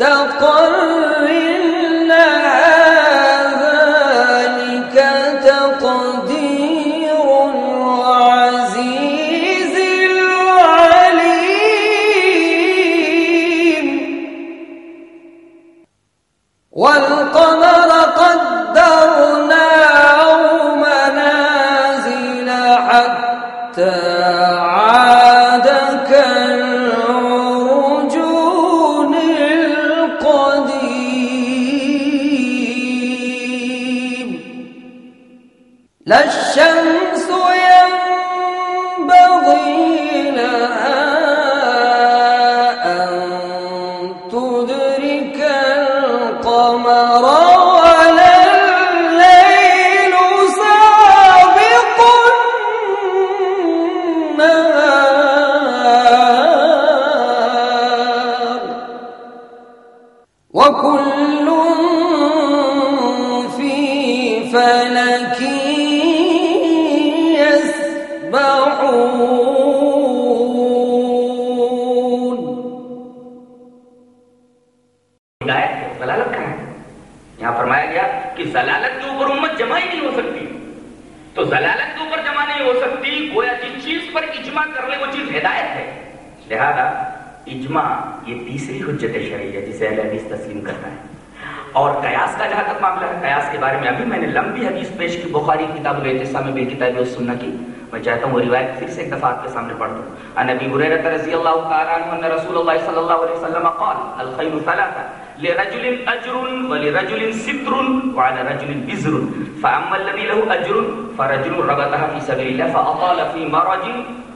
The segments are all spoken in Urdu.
لمستقر ہدایت ہے۔ لہذا اجماع یہ تیسری حجت شرعی ہے جسے اہل حدیث تسلیم کرنا ہے۔ اور قیاس کا جہاں تک معاملہ ہے، قیاس کے بارے میں ابھی میں نے لمبی حدیث پیش کی، بخاری کتاب الاعتصام میں بالکتاب والسنہ کی۔ میں چاہتا ہوں وہ روایت پھر سے ایک دفعہ آپ کے سامنے پڑھ دوں۔ ان ابی ہریرہ رضی اللہ تعالی عنہ ان رسول اللہ صلی اللہ علیہ وسلم قال الخير ثلاثه لرجل اجر ولرجل ستر وعلى رجل بزر فاما الذي له اجر فرجل ربطها في سبيل الله فاطال في مرج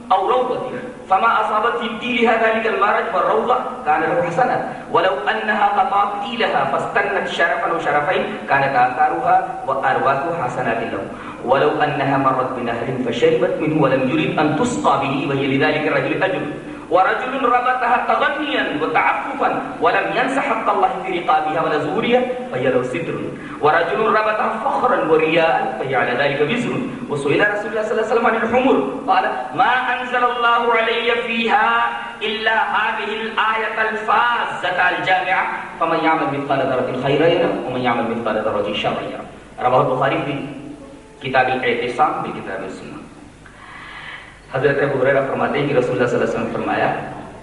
او روضه فما اصابت في تيلها ذلك المرج والروضه كان له حسنة. ولو أنها قطعت تيلها فاستنت شرفا وشرفين كانت اثارها وأرواحها حسنات له. ولو أنها مرت بنهر فشربت منه ولم يرد أن تسقى به وهي لذلك الرجل أجر. ورجل ربطها تغنيا وتعففا ولم ينس حق الله في رقابها ولا زورها فهي له ستر ورجل ربطها فخرا ورياء فهي على ذلك وزر وسئل رسول الله صلى الله عليه وسلم عن الحمر قال ما انزل الله علي فيها الا هذه الايه الفازه الجامعه فمن يعمل مثقال ذره خيرا يره ومن يعمل مثقال ذره شرا يره رواه البخاري في کتاب الاعتصام بکتاب السنہ حضرت ابو فرماتے ہیں کہ رسول اللہ صلی اللہ علیہ وسلم فرمایا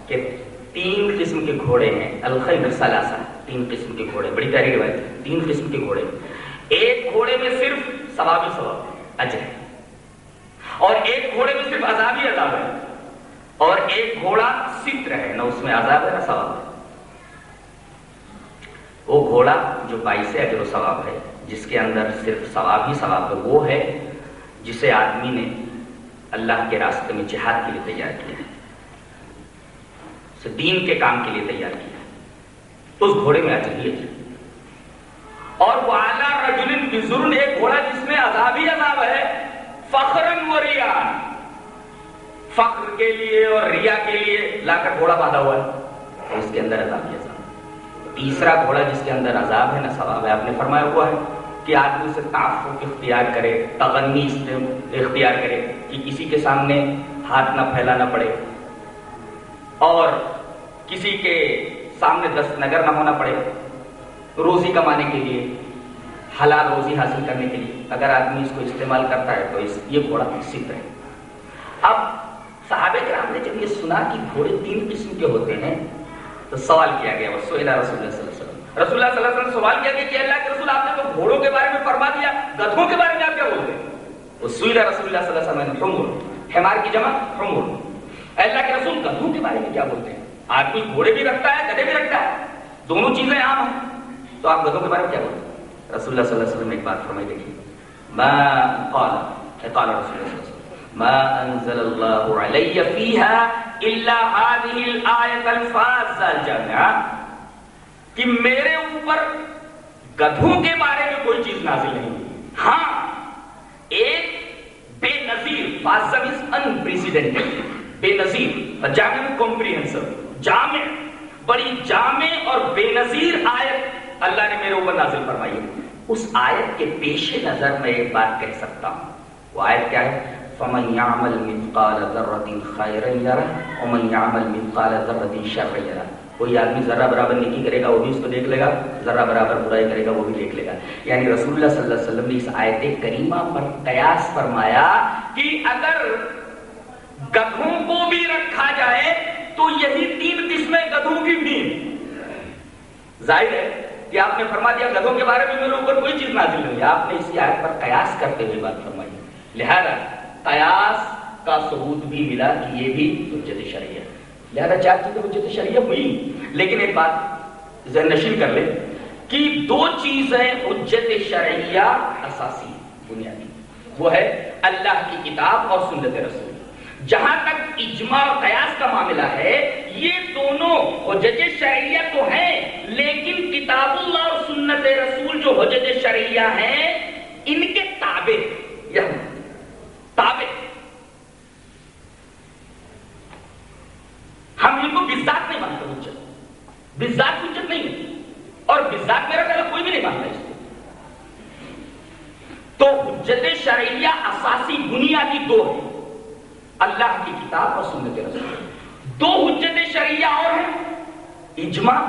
کہ تین قسم کے گھوڑے ہیں الخیر ثلاثہ، تین قسم کے گھوڑے، بڑی پیاری روایت ہے، تین قسم کے گھوڑے۔ ایک گھوڑے میں صرف ثواب ہی ثواب، اجر۔ ہے اور ایک گھوڑے میں صرف عذاب ہی عذاب ہے۔ اور ایک گھوڑا ستر ہے، نہ اس میں عذاب ہے، نہ ثواب ہے۔ وہ گھوڑا جو باعث اجر و ثواب ہے، جس کے اندر صرف ثواب ہی ثواب ہے، وہ ہے جسے آدمی نے اللہ کے راستے میں جہاد کے لیے تیار کیا ہے۔ اسے دین کے کام کے لیے تیار کیا ہے۔ اس گھوڑے میں اجر ہی اور وہ اعلیٰ رجل بزرن ایک گھوڑا جس میں عذاب ہی عذاب ہے، فخرن و ریان فخر کے لیے اور ریا کے لیے لا کر گھوڑا باندھا ہوا ہے اور اس کے اندر عذاب عذاب۔ تیسرا گھوڑا جس کے اندر عذاب ہے، نہ ثواب ہے، آپ نے فرمایا ہوا ہے۔ کہ آدمی اسے تعفف اختیار کرے، تغنی اختیار کرے کہ کسی کے سامنے ہاتھ نہ پھیلانا پڑے اور کسی کے سامنے دست نگر نہ ہونا پڑے روزی کمانے کے لیے، حلال روزی حاصل کرنے کے لیے۔ اگر آدمی اس کو استعمال کرتا ہے تو اس یہ گھوڑا ست ہے۔ اب صحابہ کرام نے جب یہ سنا کہ گھوڑے تین قسم کے ہوتے ہیں، تو سوال کیا گیا، وہ سوئلہ رسول اللہ رسول اللہ صلی اللہ علیہ وسلم سوال کیا کہ اللہ کے رسول آپ نے تو گھوڑوں کے بارے میں فرما دیا؟ گدھوں کے بارے میں آپ کیا بولتے ہیں؟ وہ سوئلہ رسول اللہ صلی اللہ علیہ وسلم حمر حمار کی جمع حمر اللہ کے رسول، گدھوں کے بارے میں کیا بولتے ہیں؟ آدمی گھوڑے بھی رکھتا ہے، گدھے بھی رکھتا ہے، دونوں چیزیں عام ہیں۔ تو آپ گدھوں کے بارے میں کیا بولتے ہیں؟ رسول اللہ صلی اللہ علیہ وسلم نے ایک بات فرمائی، دیکھیے۔ ما قال قال رسول اللہ صلی اللہ علیہ وسلم، ما انزل الله علي فيها الا هذه الآیت الفاظ الجامعہ۔ کہ میرے اوپر گدھوں کے بارے میں کوئی چیز نازل نہیں ہاں ایک بے نظیر فازم از انپریسیڈنٹڈ بے نظیر جامع کمپریہنسو جامع، بڑی جامع اور بے نظیر آیت اللہ نے میرے اوپر نازل فرمائی ہے۔ اس آیت کے پیش نظر میں ایک بات کہہ سکتا ہوں۔ وہ آیت کیا ہے؟ فمن يعمل مثقال ذرة خيرا يره، ومن يعمل مثقال ذرة شرا يره۔ کوئی آدمی ذرہ برابر نیکی کرے گا وہ بھی اس کو دیکھ لے گا، ذرہ برابر برائی کرے گا وہ بھی دیکھ لے گا۔ یعنی رسول اللہ صلی اللہ علیہ وسلم نے اس آیت کریمہ پر قیاس فرمایا کہ اگر گدھوں کو بھی رکھا جائے تو یہی تین قسمیں گدھوں کی بھی ظاہر ہے کہ آپ نے فرما دیا گدھوں کے بارے میں میرے اوپر کوئی چیز نازل نہیں آپ نے اسی آیت پر قیاس کرتے ہوئے بات فرمائی۔ لہذا قیاس کا ثبوت بھی ملا کہ یہ بھی حجت شرعیہ لہذا چار چیزیں حجت شرعیہ ہوئی لیکن ایک بات ذہن نشین کر لیں کہ دو چیزیں حجت شرعیہ اساسی بنیادی۔ وہ ہے اللہ کی کتاب اور سنت رسول۔ جہاں تک اجماع اور قیاس کا معاملہ ہے، یہ دونوں حجت شرعیہ تو ہیں، لیکن کتاب اللہ اور سنت رسول جو حجت شرعیہ ہیں، ان کے تابع تابع ہم ان کو بزاد نہیں مانتے حجت بزاد حجت نہیں ہے اور بزاد میرا خیال کوئی بھی نہیں مانتا اس کو۔ تو حجت شرعیہ اساسی بنیادی دو ہے اللہ کی کتاب اور سنت رسول۔ دو حجت شرعیہ اور ہیں۔ اجماع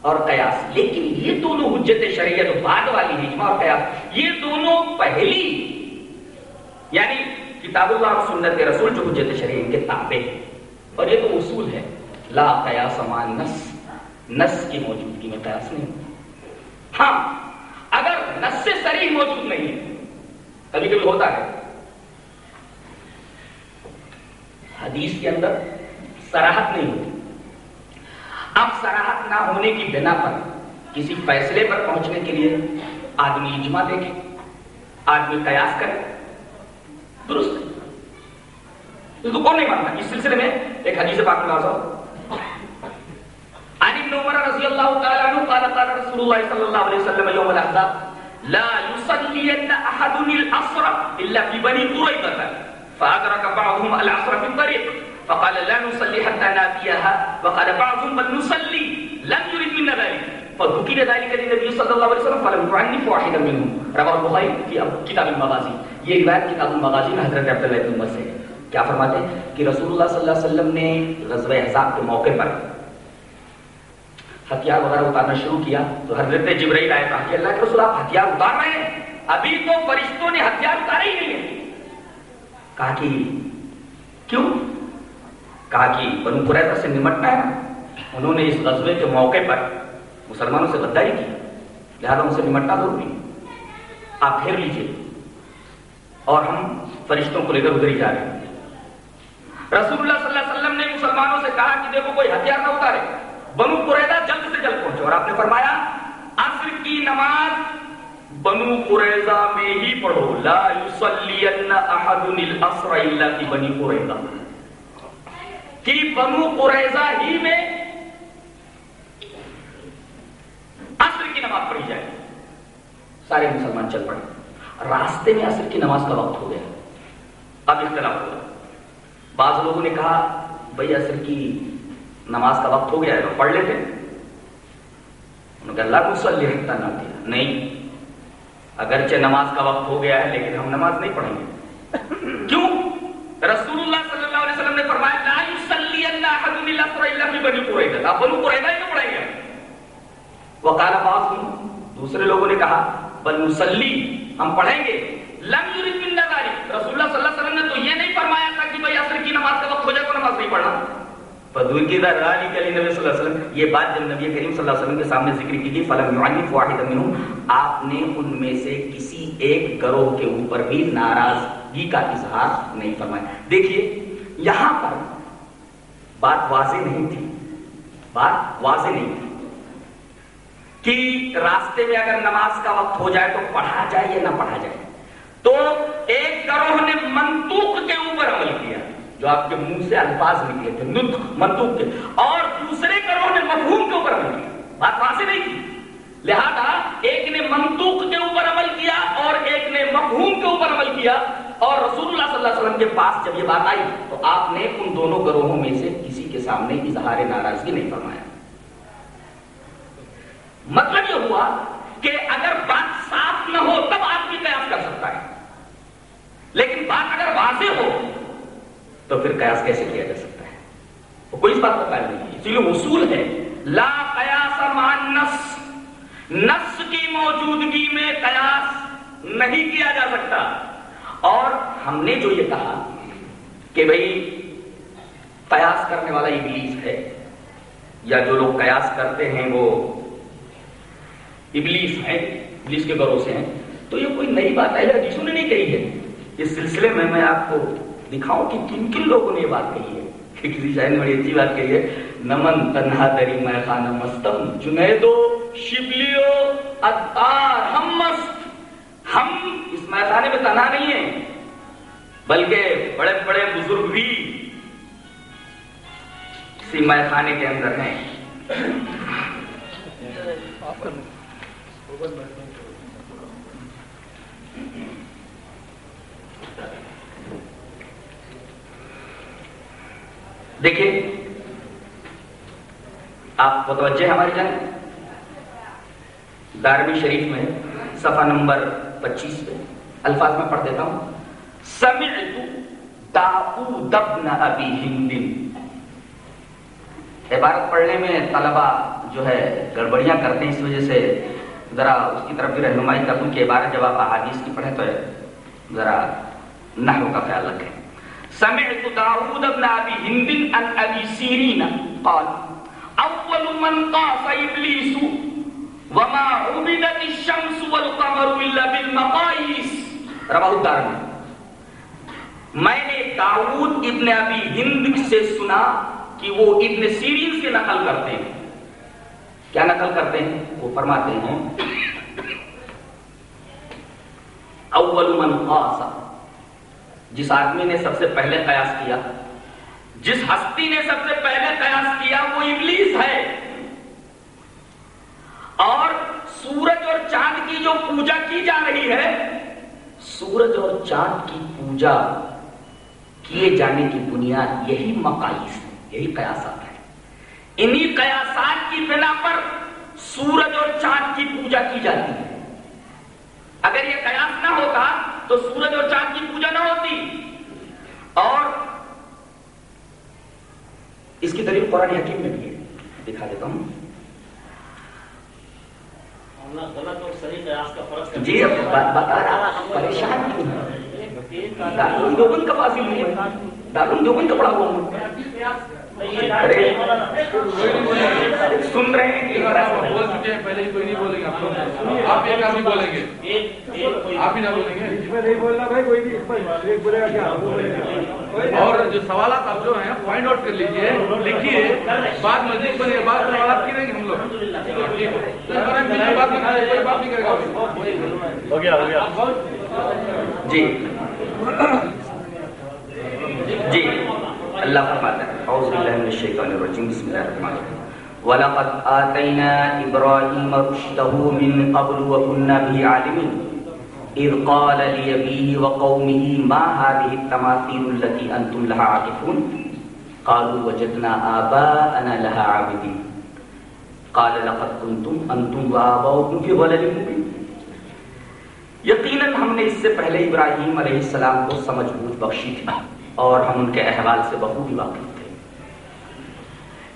اور قیاس۔ لیکن یہ دونوں حجت شرعیہ جو بعد والی ہے اجماع اور قیاس، یہ دونوں پہلی یعنی کتاب اللہ اور سنت رسول جو حجت شرعیہ ان کے تابع ہیں۔ اور یہ تو اصول ہے۔ لا قیاس مان نس نس کی موجودگی میں قیاس نہیں۔ ہوتا ہاں اگر نس سے سریح موجود نہیں ہے، کبھی کبھی ہوتا ہے۔ حدیث کے اندر سراہت نہیں ہوتی۔ اب سراہت نہ ہونے کی بنا پر کسی فیصلے پر پہنچنے کے لیے آدمی اجماع دیکھے، آدمی قیاس کرے۔ درست۔ اس کو کون نہیں مانتا؟ اس سلسلے میں ایک حدیث پاک میں آزاد عن ابن عمر رضی اللہ تعالی عنہ قال قال رسول اللہ صلی اللہ علیہ وسلم یوم الاحزاب، لا يصلين احد العصر الا في بني قريظه فادرك بعضهم العصر في الطريق فقال لا نصلي حتى ناتيها وقال بعضهم بل نصلي لم يرد منا ذلك فذكر ذلك للنبي صلى الله عليه وسلم، فلم يعنف واحدا منهم۔ رواه البخاري في كتاب المغازي یہ روایت کتاب المغازی میں حضرت عبداللہ بن عمر سے کیا فرماتے ہیں کہ رسول اللہ صلی اللہ علیہ وسلم نے غزوہ احزاب کے موقع پر ہتھیار وغیرہ اتارنا شروع کیا تو حضرت جبرائیل آئے کہا کہ اللہ کے رسول آپ ہتھیار اتار رہے ہیں، ابھی تو فرشتوں نے ہتھیار اتارے ہی نہیں ہیں۔ کہا کہ کیوں؟ کہا کہ بنو قریظہ سے نمٹنا ہے انہوں نے اس غزوے کے موقع پر مسلمانوں سے غداری کی، لہذا ان سے نمٹنا ضروری آپ پھیر لیجیے اور ہم فرشتوں کو لے کر ادھر ہی جا رہے ہیں۔ رسول اللہ صلی اللہ علیہ وسلم نے مسلمانوں سے کہا کہ دیکھو کوئی ہتھیار نہ اتارے، بنو قریظہ جلد سے جلد پہنچے اور آپ نے فرمایا، عصر کی نماز بنو قریظہ میں ہی پڑھو۔ لا یصلین احد العصر الا فی بنی قریظہ کہ بنو قریظہ ہی میں عصر کی نماز پڑھی جائے۔ سارے مسلمان چل پڑے۔ راستے میں عصر کی نماز کا وقت ہو گیا۔ اب اختلاف ہوا بعض لوگوں نے کہا، بھائی، عصر کی نماز کا وقت ہو گیا ہے پڑھ لیتے انہوں نے اللہ کو سلی نہ دیا نہیں، اگرچہ نماز کا وقت ہو گیا ہے، لیکن ہم نماز نہیں پڑھیں گے. کیوں؟ رسول اللہ صلی اللہ علیہ وسلم نے فرمایا، لا یصلی اللہ احد الا فر الا فی بنی قریظہ. آپ بنو قریظہ ہی تو پڑھیں گے۔ وقال بعض دوسرے لوگوں نے کہا، بل نصلی ہم پڑھیں گے۔ لم یرید من ذلک رسول اللہ صلی اللہ علیہ وسلم نے تو یہ نہیں فرمایا تھا کہ بھائی عصر کی نماز کا وقت ہو جائے تو نماز نہیں پڑھنا۔ فدور کی ذا ذلک علی نبی صلی اللہ علیہ وسلم. یہ بات جب نبی کریم صلی اللہ علیہ وسلم کے سامنے ذکر کی گئی، فلم یعنف واحد منهم، آپ نے ان میں سے کسی ایک گروہ کے اوپر بھی ناراضگی کا اظہار نہیں فرمایا۔ دیکھیے، یہاں پر بات واضح نہیں تھی۔ بات واضح نہیں تھی کہ راستے میں اگر نماز کا وقت ہو جائے تو پڑھا جائے یا نہ پڑھا جائے۔ تو ایک گروہ نے منطوق کے اوپر عمل کیا جو آپ کے منہ سے الفاظ نکلے تھے، نطق، منطوق کے۔ اور دوسرے گروہ نے مفہوم کے اوپر عمل کیا۔ بات وہاں سے نہیں کی۔ لہذا ایک نے منطوق کے اوپر عمل کیا اور ایک نے مفہوم کے اوپر عمل کیا۔ اور رسول اللہ صلی اللہ علیہ وسلم کے پاس جب یہ بات آئی تو آپ نے ان دونوں گروہوں میں سے کسی کے سامنے اظہار ناراضگی نہیں فرمایا۔ مطلب یہ ہوا کہ اگر بات صاف نہ ہو تب آدمی قیاس کر سکتا ہے۔ لیکن بات اگر واضح ہو تو پھر قیاس کیسے کیا جا سکتا ہے؟ وہ کوئی اس بات کو قائم نہیں ہے۔ اسی لیے اصول ہے۔ لا قیاس مان نس نس کی موجودگی میں قیاس نہیں کیا جا سکتا۔ اور ہم نے جو یہ کہا کہ بھائی قیاس کرنے والا ابلیس ہے، یا جو لوگ قیاس کرتے ہیں وہ ابلیس ہیں ابلیس کے گھروں سے ہیں۔ تو یہ کوئی نئی بات ہے حدیثوں نے نہیں کہی ہے۔ اس سلسلے میں میں آپ کو دکھاؤں کہ کن کن لوگوں نے یہ بات کہی ہے۔ کہ کسی شاعر نے بڑی اچھی بات کہی ہے، نمن تنہا تری میں خانہ مستم جنیدو شبلیو ادار ہم مست۔ ہم اس میخانے میں تنہا نہیں ہیں، بلکہ بڑے بڑے بزرگ بھی اسی میخانے کے اندر ہیں۔ دیکھیے آپ متوجہ ہماری جان داروی شریف میں، صفحہ نمبر پچیس پہ الفاظ میں پڑھ دیتا ہوں۔ سمعت داؤد ابن ابی ہند۔ عبارت پڑھنے میں طلبہ جو ہے، گڑبڑیاں کرتے ہیں اس وجہ سے ذرا اس کی طرف بھی رہنمائی کر دوں کہ عبارت جب آپ احادیث کی پڑھیں تو ذرا نحو کا خیال رکھیں۔ سمعت داود ابن ابي هند عن ابي سيرين قال، اول من قاس ابليس وما عبدت الشمس والقمر الا بالمقاييس۔ رواه الدارمي میں نے داؤد ابن ابی ہند سے سنا کہ وہ ابن سیرین سے نقل کرتے ہیں۔ کیا نقل کرتے ہیں؟ وہ فرماتے ہیں، اول من قاس. جس آدمی نے سب سے پہلے قیاس کیا، جس ہستی نے سب سے پہلے قیاس کیا، وہ ابلیس ہے۔ اور سورج اور چاند کی جو پوجا کی جا رہی ہے، سورج اور چاند کی پوجا کیے جانے کی بنیاد یہی مقائص ہے یہی قیاسات ہے انہی قیاسات کی بنا پر سورج اور چاند کی پوجا کی جاتی ہے۔ اگر یہ قیاس نہ ہوتا تو سورج اور چاند کی پوجا نہ ہوتی۔ اور اس کی دلیل قرآن حکیم میں بھی ہے۔ دکھا دیتا ہوں۔ غلط اور صحیح قیاس کا فرق جی بتا رہا پریشان دارالعلوم دیوبند کا نہیں ہے۔ دارالعلوم دیوبند کا پڑا ہوا ہوں۔ سن رہے ہیں کہ بول چکے ہیں پہلے ہی کوئی نہیں بولیں گے آپ لوگ آپ ایک آدمی بولیں گے آپ ہی نہ بولیں گے نہیں بولنا بھائی کوئی بولے گا اور جو سوالات آپ جو ہیں فائنڈ آؤٹ کر لیجیے لکھیے بات مزید بنے بات سوالات کی رہیں گے ہم لوگ بات نہیں کرے گا ہو گیا ہو گیا جی جی اللہ فرماتا ہے۔ اعوذ باللہ من الشیطان الرجیم۔ بسم اللہ الرحمن الرحیم۔ وَلَقَدْ آتَيْنَا إِبْرَاهِيمَ رُشْدَهُ مِنْ قَبْلُ وَكُنَّا بِهِ عَالِمِينَ۔ إِذْ قَالَ لِأَبِيهِ وَقَوْمِهِ مَا هَذِهِ التَّمَاثِيلُ الَّتِي أَنْتُمْ لَهَا عَاكِفُونَ۔ قَالُوا وَجَدْنَا آبَاءَنَا لَهَا عَابِدِينَ۔ قَالَ لَقَدْ كُنْتُمْ أَنْتُمْ وَآبَاؤُكُمْ فِي ضَلَالٍ مُبِينٍ۔ یقیناً ہم نے اس سے پہلے ابراہیم علیہ السلام کو سمجھ بوجھ بخشی تھی۔ اور ہم ان کے احوال سے بخوبی واقف تھے۔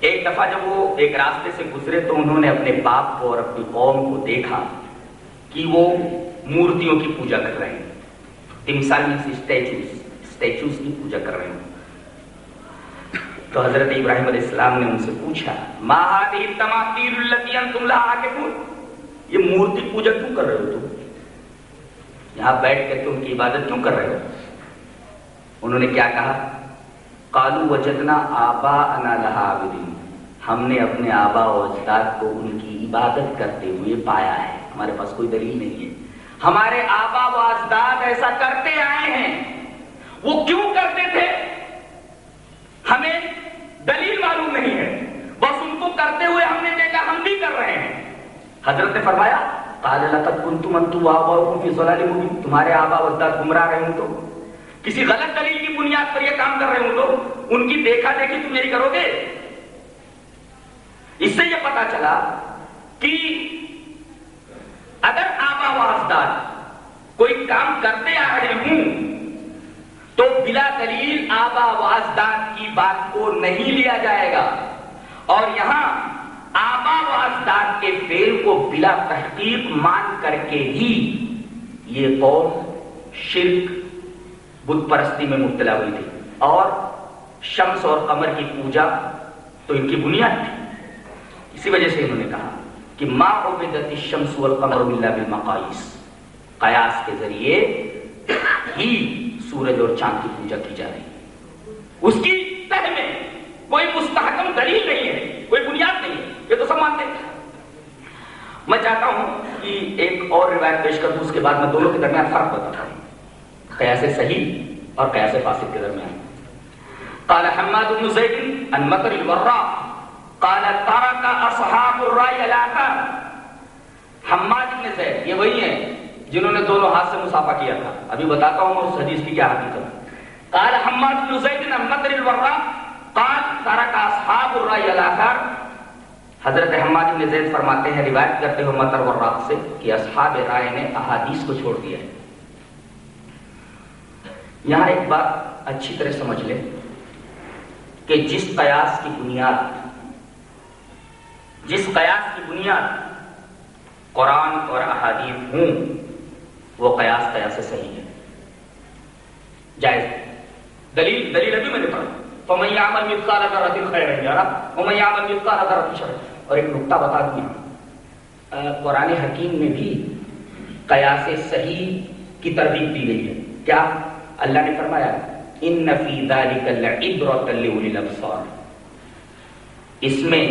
ایک دفعہ جب وہ ایک راستے سے گزرے تو انہوں نے اپنے باپ کو اور اپنی قوم کو دیکھا کہ وہ مورتیوں کی پوجا کر رہے ہیں۔ تمثال اسٹیچوز اسٹیچوز کی پوجا کر رہے ہیں۔ تو حضرت ابراہیم علیہ السلام نے ان سے پوچھا یہ مورتی پوجا کیوں کر رہے ہو تم؟ یہاں بیٹھ کے تم کی عبادت کیوں کر رہے ہو؟ انہوں نے کیا کہا؟ کالو وجدنا آبا انا لہا ہم نے اپنے آبا و اجداد کو ان کی عبادت کرتے ہوئے پایا ہے۔ ہمارے پاس کوئی دلیل نہیں ہے۔ ہمارے آبا و اجداد ایسا کرتے آئے ہیں۔ وہ کیوں کرتے تھے؟ ہمیں دلیل معلوم نہیں ہے۔ بس ان کو کرتے ہوئے ہم نے دیکھا ہم بھی کر رہے ہیں۔ حضرت نے فرمایا، قال لقد كنتم انتم واباؤكم في ضلال مبين۔ تمہارے آبا و اجداد گمراہ رہے ہوں تو؟ کسی غلط دلیل کی بنیاد پر یہ کام کر رہے ہوں تو ان کی دیکھا دیکھی تم میری کرو گے؟ اس سے یہ پتا چلا کہ اگر آبا و اجداد کوئی کام کرتے آ رہے ہوں تو بلا دلیل آبا و اجداد کی بات کو نہیں لیا جائے گا اور یہاں آبا و اجداد کے فیل کو بلا تحقیق مان کر کے ہی یہ قوم شرک بت پرستی میں مبتلا ہوئی تھی۔ اور شمس اور قمر کی پوجا تو ان کی بنیاد تھی۔ اسی وجہ سے انہوں نے کہا کہ ما عبدت الشمس والقمر باللہ بالمقائس قیاس کے ذریعے ہی سورج اور چاند کی پوجا کی جا رہی ہے۔ اس کی تہ میں کوئی مستحکم دلیل نہیں ہے، کوئی بنیاد نہیں ہے، یہ تو سب مانتے ہیں۔ میں چاہتا ہوں کہ ایک اور روایت پیش کر دوں، اس کے بعد میں دونوں کے درمیان فرق بتاتا ہوں۔ قیاس صحیح اور قیاس فاسد کے درمیان۔ قال حماد بن زید عن مطر الوراء قال ترك اصحاب الرأي الاخر حماد بن زید، یہ وہی ہیں جنہوں نے دونوں ہاتھ سے مسافہ کیا تھا۔ ابھی بتاتا ہوں اس حدیث کی کیا حقیقت قال حماد بن زید عن مطر الوراء قال ترك اصحاب الرأي الاخر حضرت حماد بن زید فرماتے ہیں، روایت کرتے ہوئے مطر وراء سے کہ اصحاب رائے نے احادیث کو چھوڑ دیا ہے۔ یہاں ایک بات اچھی طرح سمجھ لیں کہ جس قیاس کی بنیاد، جس قیاس کی بنیاد قرآن اور احادیث ہوں، وہ قیاس قیاس صحیح ہے۔ جائز۔ دلیل دلیل ابھی میں نے پڑھا فَمَنْ يَعْمَلْ مِثْقَالَ ذَرَّةٍ خَيْرًا يَرَهُ، وَمَنْ يَعْمَلْ مِثْقَالَ ذَرَّةٍ شَرًّا۔ اور ایک نقطہ بتا دیا قرآن حکیم میں بھی قیاس صحیح کی ترغیب دی گئی ہے۔ کیا؟ اللہ نے فرمایا ان نفی ذلک لعبرۃ لاولی الابصار اس میں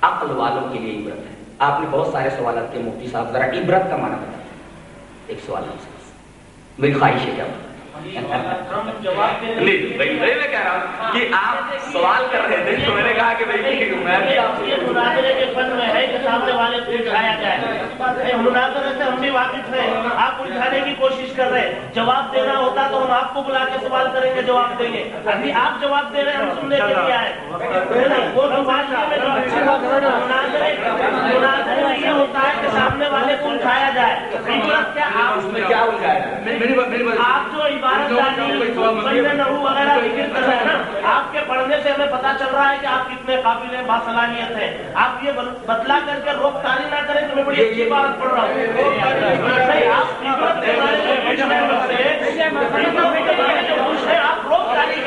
عقل والوں کے لیے عبرت ہے۔ آپ نے بہت سارے سوالات کے مفتی صاحب ذرا عبرت کا معنی بتایا۔ ایک سوال میری خواہش ہے کیا بتا میں کہہ رہا ہوں کہ آپ سوال کر رہے تھے تو میں نے کہا کہ مناظرے کے فن میں ہے کہ سامنے والے کو اٹھایا جائے۔ مناظرے سے ہم بھی واقف ہیں۔ آپ اٹھانے کی کوشش کر رہے ہیں۔ جواب دینا ہوتا تو ہم آپ کو بلا کے سوال کریں گے جواب دیں گے۔ ابھی آپ جواب دے رہے ہیں ہم سننے کے لیے آئے ہے مناظرے یہ ہوتا کہ سامنے والے کو جائے۔ کیا آپ اس میں کیا الجھایا ہے میری بات میری بات آپ جو عبارت وغیرہ ذکر نا۔ آپ کے پڑھنے سے ہمیں پتا چل رہا ہے کہ آپ کتنے قابل ہیں باصلاحیت ہیں۔ آپ یہ بتلا کر کے روک تاری نہ کریں تو میں بڑی اچھی بات پڑھ رہا ہوں۔ آپ آپ روک تاری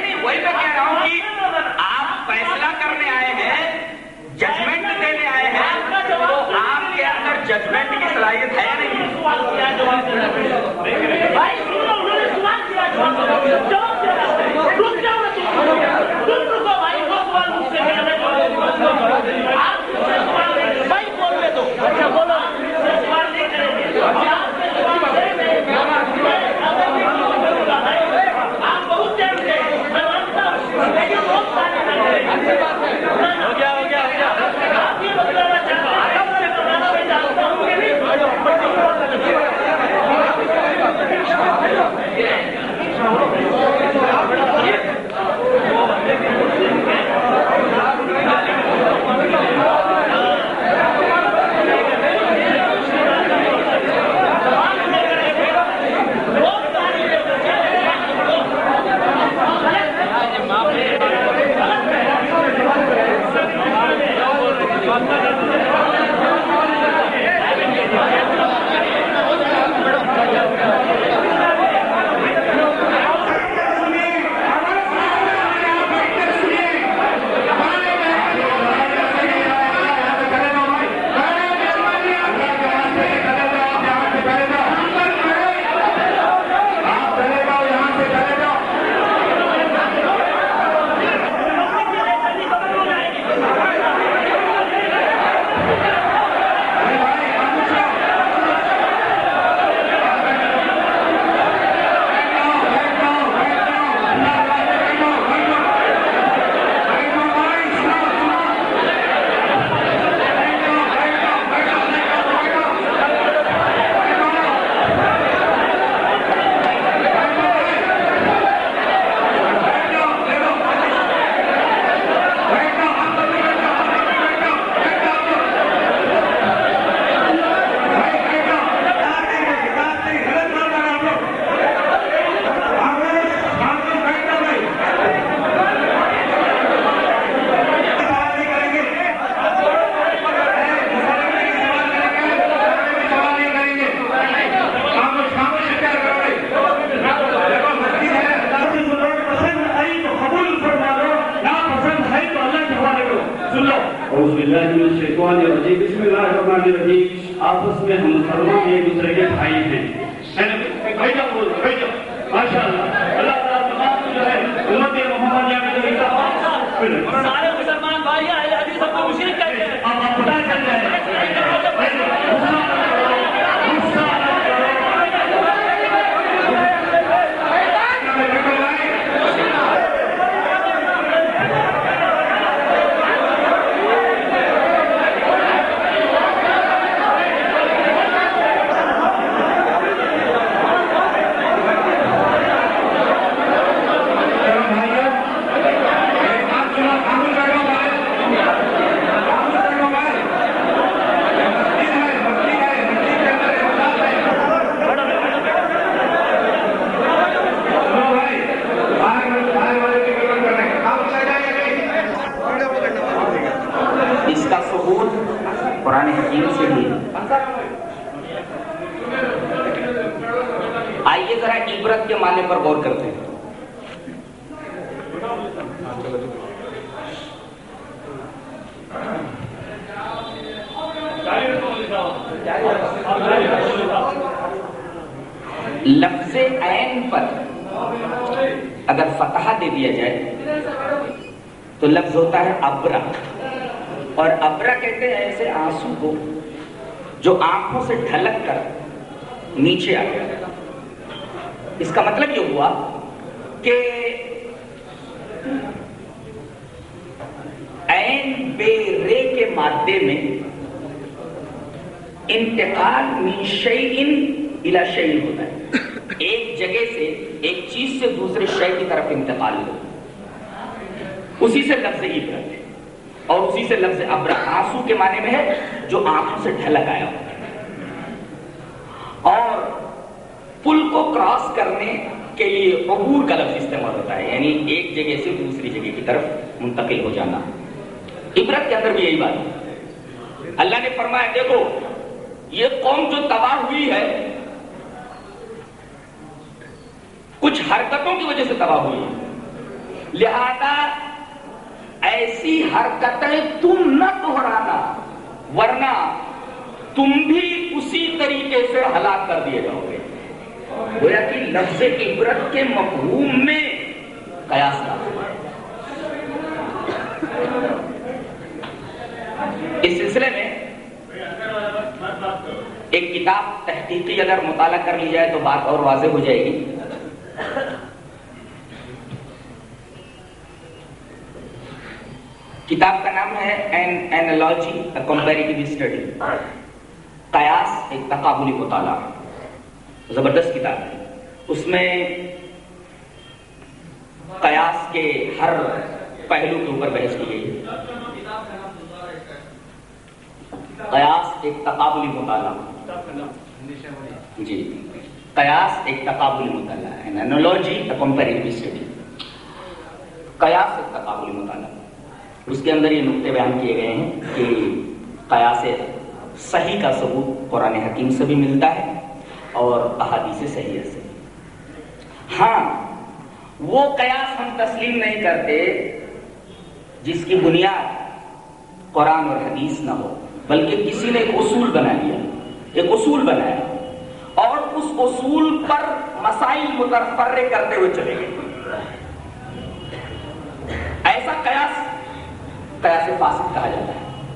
نہیں وہی میں کہہ رہا ہوں کہ آپ فیصلہ کرنے آئے ہیں۔ ججمنٹ ججمنٹ کی صلاحیت ہے نہیں؟ ابرا اور ابرا کہتے ہیں ایسے آنسو کو جو آنکھوں سے ڈھلک کر نیچے آ گیا اس کا مطلب یہ ہوا کہ عین بے رے کے مادے میں انتقال من شیئن الى شیئن ہوتا ہے۔ ایک جگہ سے ایک چیز سے دوسرے شے کی طرف انتقال ہو۔ اسی سے لفظ عبرت ہے اور اسی سے لفظ ابرا، آنسو کے معنی میں ہے جو آنکھوں سے ڈھلک آیا ہوتا ہے اور پل کو کراس کرنے کے لیے عبور کا لفظ استعمال ہوتا ہے یعنی ایک جگہ سے دوسری جگہ کی طرف منتقل ہو جانا۔ عبرت کے اندر بھی یہی بات ہے۔ اللہ نے فرمایا، دیکھو، یہ قوم جو تباہ ہوئی ہے، کچھ حرکتوں کی وجہ سے تباہ ہوئی ہے۔ لہذا ایسی حرکتیں تم نہ دہرانا، ورنہ تم بھی اسی طریقے سے ہلاک کر دیے جاؤ گے۔ گویا کہ لفظ عبرت کے مفہوم میں قیاس کا اس سلسلے میں ایک کتاب تحقیقی اگر مطالعہ کر لی جائے تو بات اور واضح ہو جائے گی۔ کتاب کا نام ہے این اینالوجی کمپیریٹیو اسٹڈی قیاس ایک تقابلی مطالعہ. زبردست کتاب ہے. اس میں قیاس کے ہر پہلو کے اوپر بحث کی گئی ہے. قیاس ایک تقابلی مطالعہ. جی. قیاس ایک تقابلی مطالعہ. ہے اینالوجی کمپیریٹیو اسٹڈی قیاس ایک تقابلی مطالعہ. اس کے اندر یہ نقطے بیان کیے گئے ہیں کہ قیاس صحیح کا ثبوت قرآن حکیم سے بھی ملتا ہے اور احادیث صحیح سے۔ ہاں وہ قیاس ہم تسلیم نہیں کرتے جس کی بنیاد قرآن اور حدیث نہ ہو، بلکہ کسی نے ایک اصول بنا لیا، ایک اصول بنایا اور اس اصول پر مسائل متفرے کرتے ہوئے چلے گئے۔ ایسا قیاس قیاس فاسد کہا جاتا ہے۔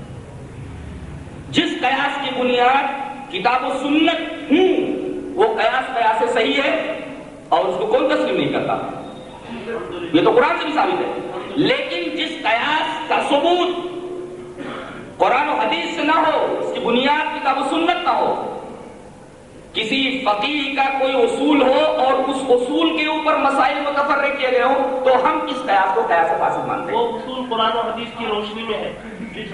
جس قیاس کی بنیاد کتاب و سنت ہوں، وہ قیاس قیاس صحیح ہے اور اس کو کون تسلیم نہیں کرتا۔ یہ تو قرآن سے بھی ثابت ہے۔ لیکن جس قیاس کا ثبوت قرآن و حدیث سے نہ ہو، اس کی بنیاد کتاب و سنت نہ ہو کسی فقیر کا کوئی اصول ہو اور اس اصول کے اوپر مسائل متفر کیے گئے ہوں تو ہم اس قیاس کو قیاس فاسد مانتے وہ ہیں اصول قرآن اور حدیث کی روشنی میں ہے۔ بیچ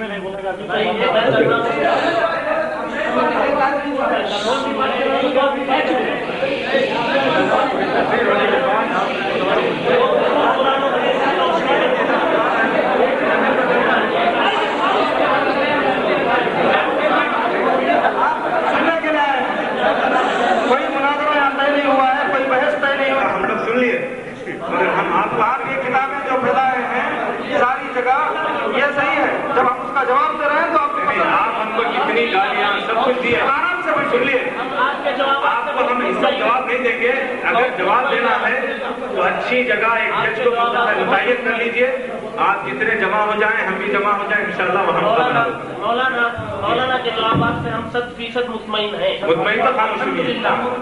مطمئن ہے۔ مطمئن تو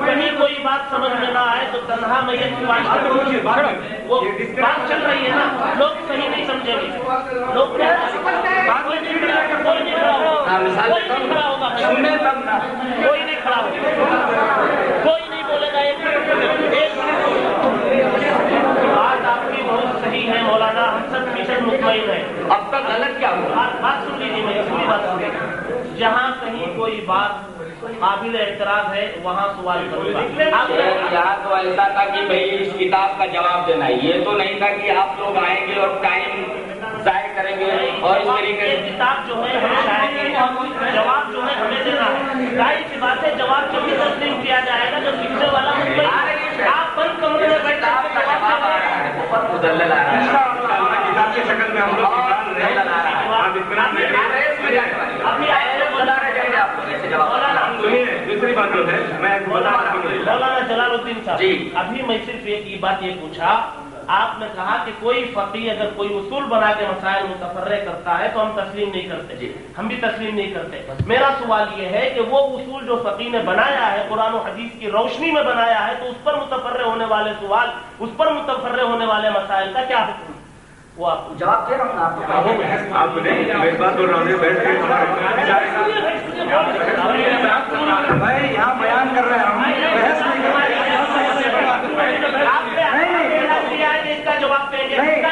کہیں کوئی بات سمجھ میں نہ آئے تو تنہا میت کی بات چل رہی ہے وہ بات چل رہی ہے نا لوگ صحیح نہیں سمجھے گے۔ لوگ کیا کوئی نہیں کھڑا ہوگا۔ کوئی نہیں کھڑا ہوگا۔ کوئی نہیں بولے گا۔ ایک بات آپ کی بہت صحیح ہے مولانا حسن مشن مطمئن ہے۔ اب تک غلط کیا ہوا؟ بات سن لیجیے میں پوری بات سن جہاں کہیں کوئی بات قابل اعتراض ہے وہاں سوال کروں گا۔ یہاں تو ایسا تھا کہ بھائی اس کتاب کا جواب دینا یہ تو نہیں تھا کہ آپ لوگ آئیں گے اور ٹائم ضائع کریں گے اور اس طریقے سے کتاب جو ہے ہمیں جواب جو ہے ہمیں دینا ہے۔ بات ہے جواب جو بھی تسلیم کیا جائے گا جو لکھنے والا مطلب- آپ بند کرو گے آپ کا جواب آ رہا ہے۔ بہت مدلل آ رہا ہے۔ شکل میں ہم لوگ مولانا جلال الدین صاحب ابھی میں صرف ایک بات یہ پوچھا آپ نے کہا کہ کوئی فقی اگر کوئی اصول بنا کے مسائل متفرے کرتا ہے تو ہم تسلیم نہیں کرتے۔ جی۔ ہم بھی تسلیم نہیں کرتے۔ میرا سوال یہ ہے کہ وہ اصول جو فقی نے بنایا ہے قرآن و حدیث کی روشنی میں بنایا ہے تو اس پر متفرے ہونے والے سوال اس پر متفرے ہونے والے مسائل کا کیا حکم؟ جواب دے رہا ہوں میں یہاں بیان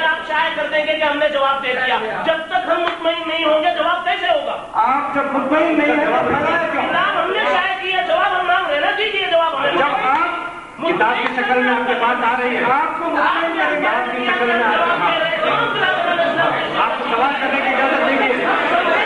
آپ شائع کر دیں گے کہ ہم نے جواب دے دیا جب تک ہم۔ مطمئن نہیں ہوں گے جواب کیسے ہوگا آپ جب مطمئن نہیں ہم نے شاید کیا جواب ہم مانگ رہے نا۔ دیجیے جواب ہمیں کتاب کی شکل میں آپ کے پاس آ رہی ہے۔ آپ کو کتاب کی شکل میں آپ کو سوال کرنے کی اجازت دیجیے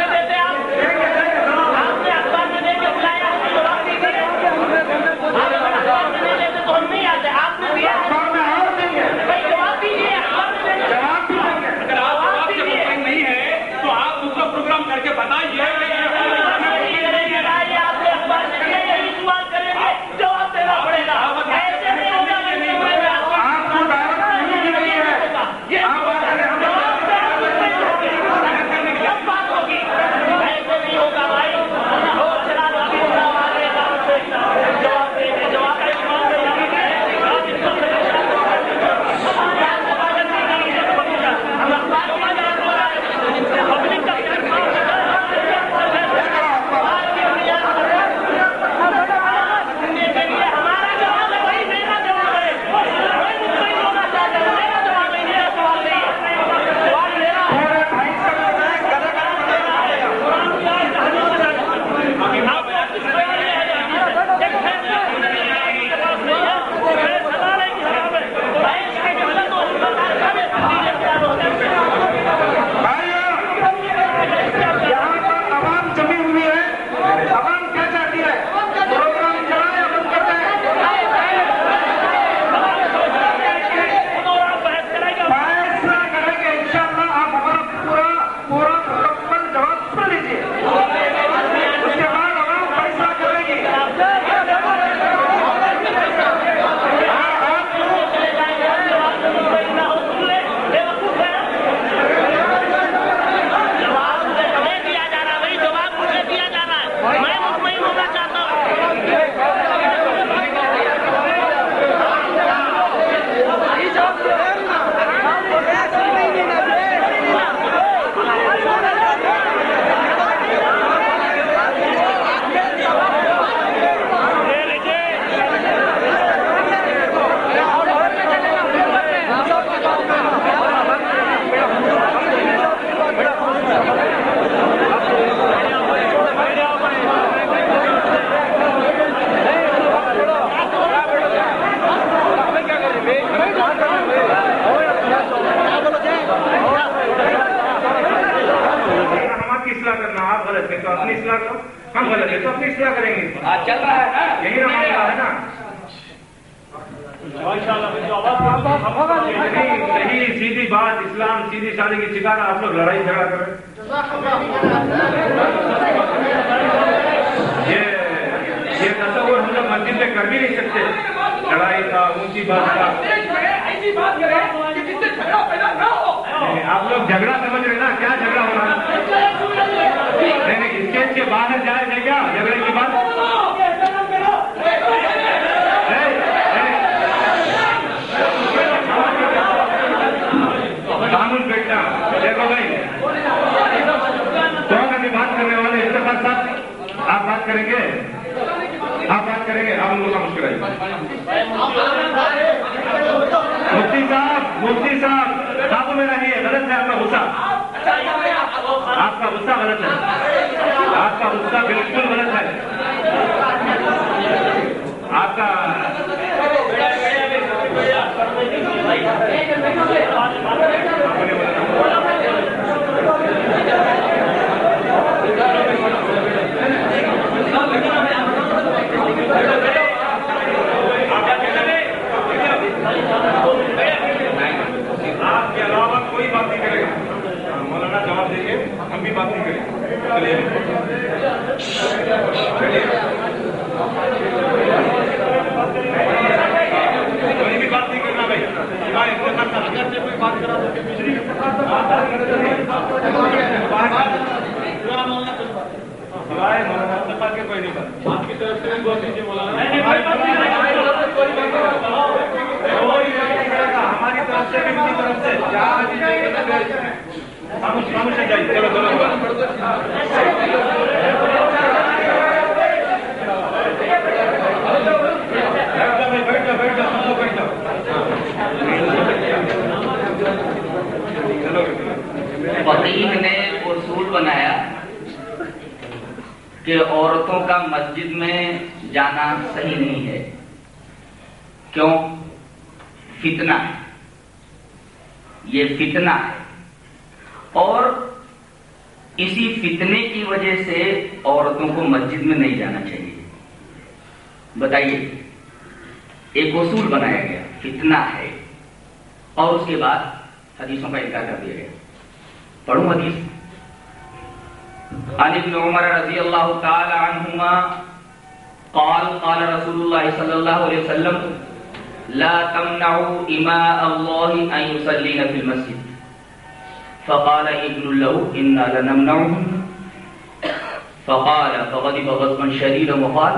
صحیح صحیح سیدھی بات اسلام سیدھی شادی کی سکھانا آپ لوگ لڑائی جھگڑا کریں یہ تصور ہم لوگ مسجد میں کر بھی نہیں سکتے لڑائی کا اونچی بات کا آپ لوگ جھگڑا سمجھ رہے ہیں نا کیا جھگڑا ہو رہا ہے نہیں کے باہر جائے گا کیا؟ جھگڑے کی بات نہیں، نہیں۔ قانون بیٹا دیکھو بھائی کون ابھی بات کرنے والے استفاد صاحب آپ بات کریں گے؟ آپ بات کریں گے؟ آپ ان کو مشکل ہے مفتی صاحب مفتی صاحب قابو میں رہیے، غلط ہے، آپ کا غصہ۔ آپ کا غصہ غلط ہے۔ آپ کا غصہ بالکل غلط ہے۔ آپ کا آپ آپ کے علاوہ کوئی بات نہیں کرے گا۔ مولانا جواب دیں گے ہم بھی بات نہیں کریں گے۔ کوئی بھی بات نہیں کرنا بھائی۔ سوائے اگر سے کوئی بات کرا تو مولانا کے کوئی نہیں بات آپ کی طرف سے بھی بول دیجیے مولانا۔ ہماری طرف سے ان کی طرف سے جائیے چلو چلو بیٹھ جاؤ بھائی، بیٹھ جاؤ بیٹھ جاؤ سب لوگ بیٹھ جاؤ چلو فقیر نے اصول بنایا کہ عورتوں کا مسجد میں جانا صحیح نہیں ہے۔ کیوں؟ فتنہ ہے۔ یہ فتنہ ہے۔ اور اسی فتنے کی وجہ سے عورتوں کو مسجد میں نہیں جانا چاہیے۔ بتائیے، ایک اصول بنایا گیا، فتنہ ہے۔ اور اس کے بعد حدیثوں کا انکار کر دیا گیا۔ پڑھوں حدیث۔ عن ابن عمر رضی اللہ تعالی عنہما قال قال رسول اللہ صلی اللہ علیہ وسلم، لا تمنعوا اماء الله ان يصلين في المسجد. فقال ابن له انا لنمنعهن. فقال، فغضب غضبا شديدا وقال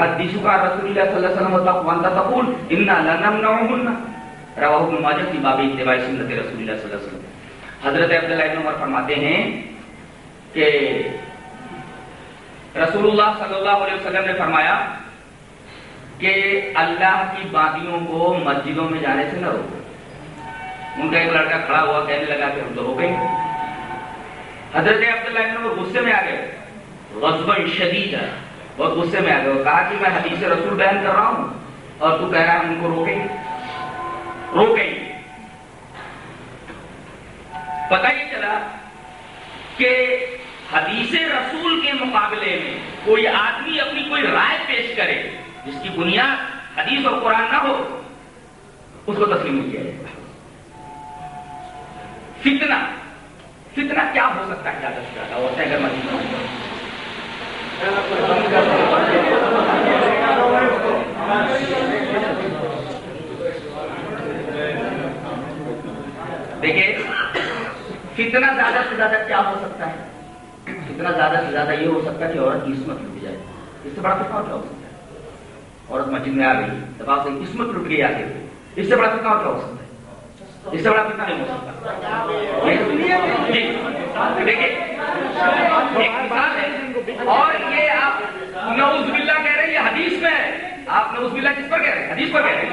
احدثك عن رسول الله صلى الله عليه وسلم وانت تقول انا لنمنعهن. رواه ابن ماجه في باب اتباع سنت رسول الله صلى الله عليه وسلم۔ حضرت عبداللہ ابن عمر فرماتے ہیں کہ رسول اللہ صلی اللہ علیہ وسلم نے فرمایا کہ اللہ کی بادیوں کو مسجدوں میں جانے سے نہ روکو۔ ان کا ایک لڑکا کھڑا ہوا کہنے لگا کہ ہم تو روکیں۔ گے حضرت عبداللہ ابن غصے میں آ گئے۔ غضبن شدید ہے بہت غصے میں آ گئے اور کہا کہ میں حدیث رسول بیان کر رہا ہوں اور تو کہہ رہا ہے ہم ان کو روکیں۔ گے روکیں۔ گے پتہ یہ چلا کہ حدیث رسول کے مقابلے میں کوئی آدمی اپنی کوئی رائے پیش کرے، جس کی بنیاد حدیث اور قرآن نہ ہو، اس کو تسلیم نہیں کیا جائے فتنہ فتنہ کیا ہو سکتا ہے زیادہ سے زیادہ؟ اور اگر مسجد دیکھیے، فتنہ زیادہ سے زیادہ کیا ہو سکتا ہے؟ فتنہ زیادہ سے زیادہ یہ ہو سکتا ہے کہ عورت کی عصمت لٹ جائے۔ اس سے بڑا فتنہ کیا ہو سکتا ہے؟ عورت مسجد میں آ گئی دباؤ سے عصمت لٹ گئی آگے۔ اس سے بڑا فتنہ کیا ہو سکتا ہے؟ اس سے بڑا فتنہ نہیں ہو سکتا۔ اور یہ آپ نعوذ باللہ کہہ رہے ہیں، یہ حدیث میں ہے۔ آپ نعوذ باللہ کس پر کہہ رہے ہیں؟ حدیث پر کہہ رہے ہیں۔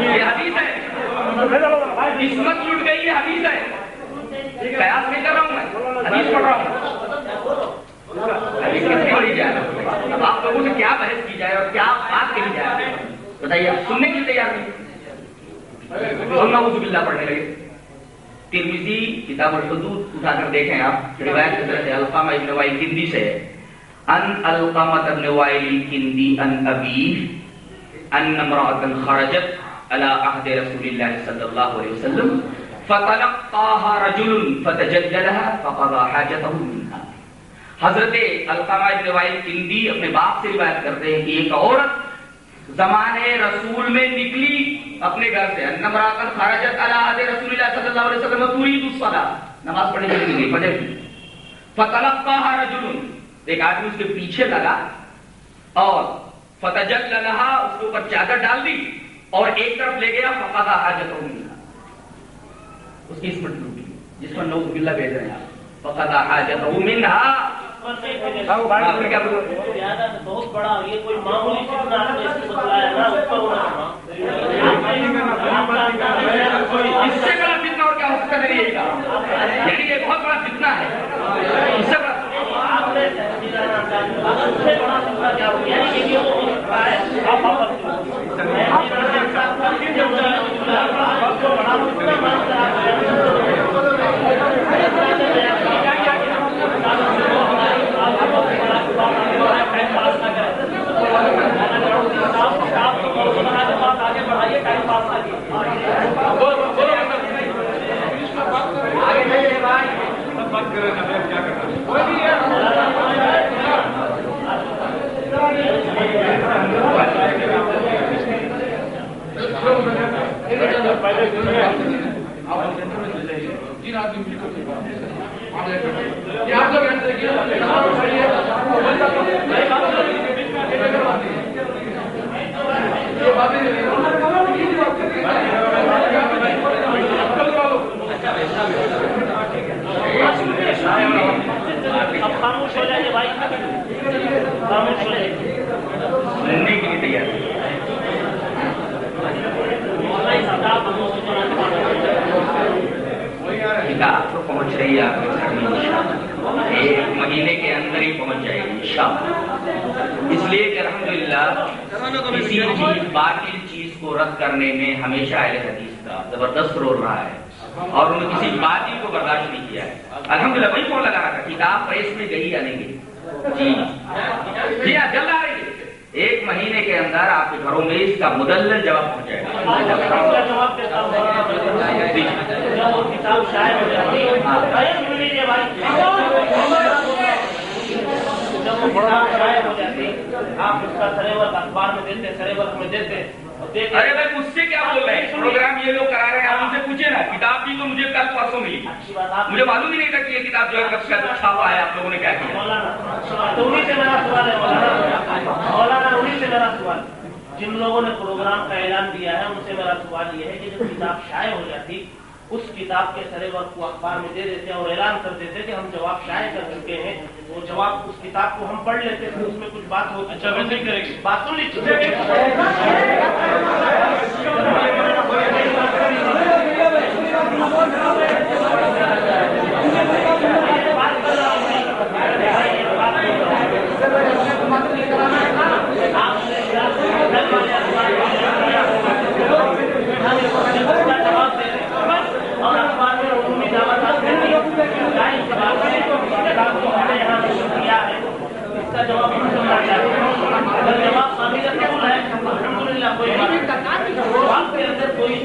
یہ حدیث ہے۔ عصمت لٹ گئی، یہ حدیث ہے۔ قیاس نہیں کر رہا ہوں میں، حدیث پڑھ رہا ہوں۔ حدیث کتنی بڑی جائے؟ اب آپ لوگوں سے کیا بحث کی جائے اور کیا بات کہی جائے؟ بتائیے، آپ سننے کی تیار نہیں ہم نعوذ باللہ پڑھنے لگے۔ ترمیزی کتاب الحدود، اٹھا کر دیکھیں آپ۔ روایت حضرت القامہ ابن وائل کندی سے ان القامت ابن وائل کندی ان ابی ان امرأة خرجت على عهد رسول الله صلى الله عليه وسلم فتلقاها رجل فتجدلها فقضى حاجته منها۔ حضرت القامہ ابن وائل کندی اپنے باپ سے روایت کرتے ہیں کہ ایک عورت زمانے رسول میں نکلی اپنے گھر سے۔ نمراتن خارجت علی رسول اللہ صلی اللہ علیہ وسلم تريد الصلاۃ نماز پڑھنے کے لیے فجر کی۔ فتلقاها رجل۔ ایک آدمی اس کے پیچھے لگا اور فتجل لها اس کے اوپر چادر ڈال دی اور ایک طرف لے گیا فقضا حاجته منها۔ اس کی ٹوٹی جس پر لوگ باللہ بھیج رہے ہیں۔ آپ نے کیا بہت بڑا یہ کوئی معمولی فتنہ آپ نے اس کو بتلایا نا اس پر ہونا۔ اس سے بڑا فتنہ اور کیا ہو سکتا ہے یہ یعنی یہ بہت بڑا فتنہ ہے۔ پرسوں ملی مجھے معلوم ہی نہیں تھا کہ یہ کتاب جو ہے کب سے چھاپا ہے آپ لوگوں نے کیا کیا۔ مولانا تو سے میرا سوال ہے مولانا۔ انہیں سے میرا سوال۔ جن لوگوں نے پروگرام کا اعلان دیا ہے ان سے میرا سوال یہ ہے کہ جب کتاب شائع ہو جاتی اس کتاب کے سرے وقت کو اخبار میں دے دیتے اور اعلان کر دیتے کہ ہم جواب شائع کر چکے ہیں۔ وہ جواب اس کتاب کو ہم پڑھ لیتے تھے اس میں کچھ بات ہوتی اچھا ویسے ہی کریں گے۔ بات سن لیجیے اور اخبار میں عمومی دعوت کیا ہے اس کا جواب ہم سننا چاہتے ہیں اگر جواب قابل قبول ہے الحمدللہ کوئی کے اندر کوئی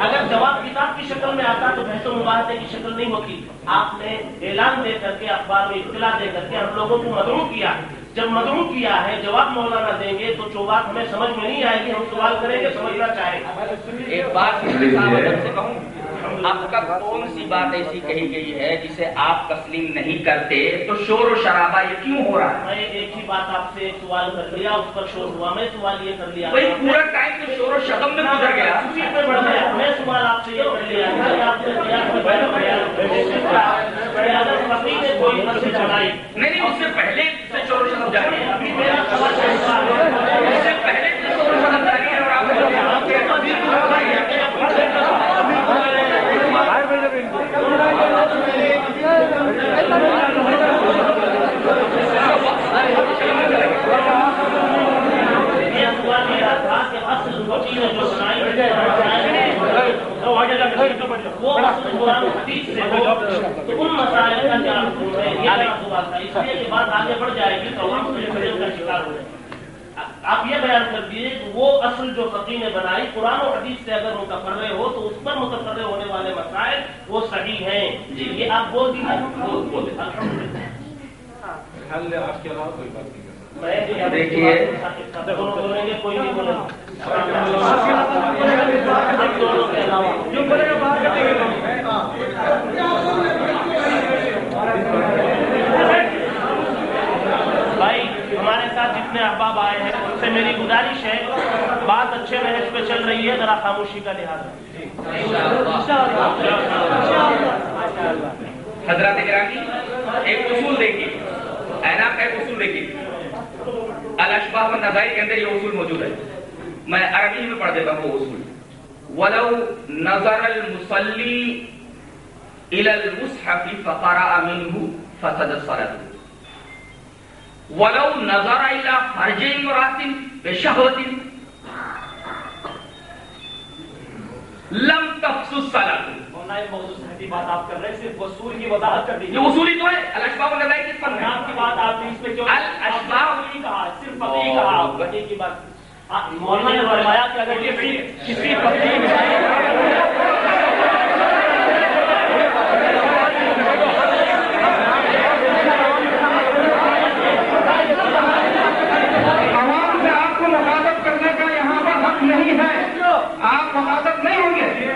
اگر جواب کتاب کی شکل میں آتا تو بحث و مباحثے کی شکل نہیں ہوتی۔ آپ نے اعلان دے کر کے اخبار میں اطلاع دے کر کے ہم لوگوں کو مدعو کیا۔ جب مدعو کیا ہے جواب مولانا دیں گے تو جو بات ہمیں سمجھ میں نہیں آئے گی ہم سوال کریں گے سمجھنا چاہیں گے۔ ایک بات سے کہوں۔ اب تک کون سی بات ایسی کہی گئی ہے جسے آپ تسلیم نہیں کرتے؟ تو شور و شرابہ یہ کیوں ہو رہا ہے؟ میں ایک ہی بات آپ سے سوال کر لیا اس پر شور ہوا میں سوال یہ کر لیا۔ بھائی پورا ٹائم تو شور و شبم میں گزر گیا۔ میں سوال آپ سے یہ کر لیا نہیں۔ اس سے پہلے سے شور و شبم جاری آپ یہ بیان کر دیجیے وہ اصل جو فقی نے بنائی قرآن و حدیث سے اگر متفرع ہو تو اس پر متفرع ہونے والے مسائل وہ صحیح ہیں جی یہ آپ بول دیجیے میں دیکھیے کوئی نہیں بولیں بھائی، ہمارے ساتھ جتنے احباب آئے ہیں، ان سے میری گزارش ہے، بات اچھے بحث پہ چل رہی ہے، ذرا خاموشی کا لحاظ حضرات گرامی ایک اصول دیکھیے۔ ایناب کا ایک اصول دیکھیے۔ الاشباہ و نظائر کے اندر یہ اصول موجود ہے۔ میں عربی میں پڑھ دیتا ہوں وہ اصول۔ ولو نظر المصلی الى المصحف فقرأ منه فسد الصلاة ولو نظر الى فرج امرأة بشهوة لم تفسد بات آپ کر رہے ہیں صرف وصول کی وضاحت کر دیجیے یہ اصولی تو ہے۔ الاشباہ و نظائر کس پر ہے آپ کی بات آپ نے اس پہ کیوں الاشباہ فقی کہا صرف فقی کہا۔ آپ فقی کی بات۔ آ- ہاں، مولانا نے فرمایا کہ اگر کسی کسی فقی عوام نہیں ہے۔ آپ مخاطب نہیں ہوں گے۔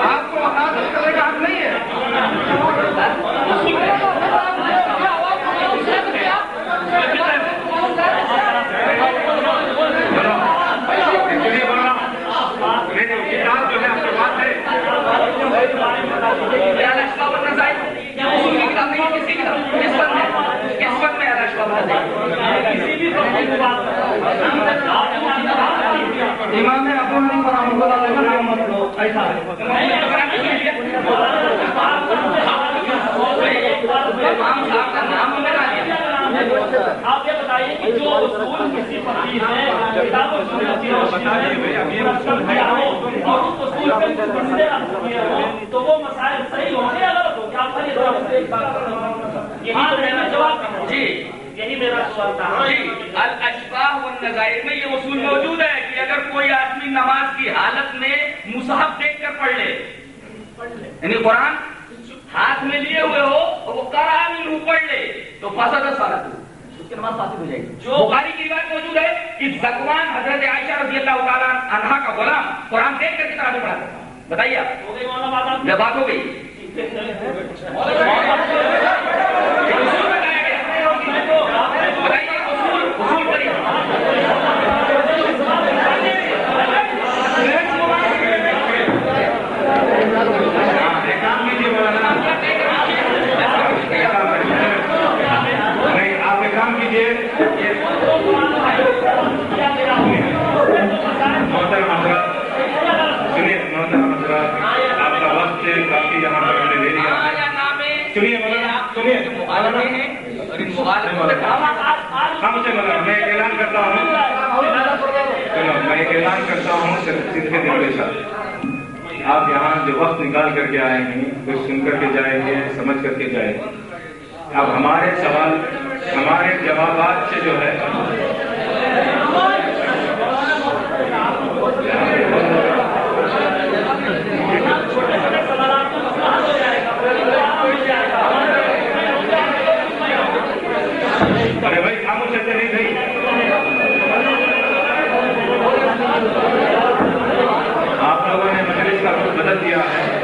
آپ کو مخاطب کرنے کا حق نہیں ہے سنیے بول رہا ہوں میری کتاب جو ہے آپ کے پاس ہے یہ الاشباہ و نظائر یہ اصول کی کتاب نہیں کس کی کتاب کس فن میں کس فن میں الاشباہ و نظائر کسی بھی فقی کی بات امام ابو حنیفہ رحمۃ اللہ علیہ کا نام مت لو ایسا ہے امام صاحب کا نام ہم نے کہا لیا آپ یہ بتائیے کہ جو اصول کسی فقیر نے کتاب و سنت کی روشنی میں مرتب کیا ہو اور اس اصول پہ کچھ بندے رکھ کیے ہوں تو وہ مسائل صحیح ہوں۔ گے غلط ہوں گے آپ خالی جواب سے ایک بات یہی تو میرا جواب جی۔ یہی میرا سوال تھا۔ جی۔ الاشباہ و نظائر میں یہ اصول موجود ہے کہ اگر کوئی آدمی نماز کی حالت میں مصحف دیکھ کر پڑھ لے یعنی قرآن ہاتھ میں لیے ہوئے ہو وہ کرا پڑھ لے تو فسد سالت اس کی نماز فاسد ہو جائے گی۔ جو بخاری کی روایت موجود ہے کہ زکوان حضرت عائشہ رضی اللہ تعالیٰ عنہا کا غلام قرآن دیکھ کر کتنا پڑھا تھا۔ بتائیے آپ۔ جب بات ہو گئی۔ سنیے ہیں اور ان مغالبوں سے کام ہم سے مولانا میں اعلان کرتا ہوں چلو میں اعلان کرتا ہوں صرف سندھ دل کے ساتھ آپ یہاں جو وقت نکال کر کے آئے ہیں کچھ سن کر کے جائیں گے سمجھ کر کے جائیں گے اب ہمارے سوال ہمارے جوابات سے جو ہے ارے بھائی خاموش ایسے نہیں بھائی آپ لوگوں نے مجلس کا رخ بدل دیا ہے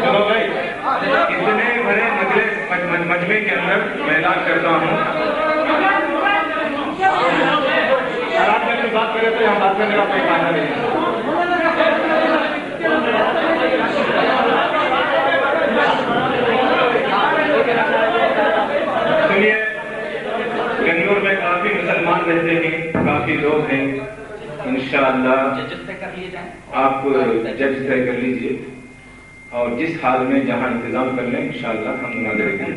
چلو بھائی اتنے بڑے مجلس مج- مجمع کے اندر میں اعلان کرتا ہوں۔ آرام کر بات کرے تو یہاں بات کرنے کا کوئی فائدہ نہیں ہے۔ سنیے کنور میں کافی مسلمان رہتے ہیں، کافی لوگ ہیں۔ انشاءاللہ جس سے آپ جج طے کر لیجیے۔ اور جس حال میں جہاں انتظام کر لیں انشاءاللہ ہم مناظرے کریں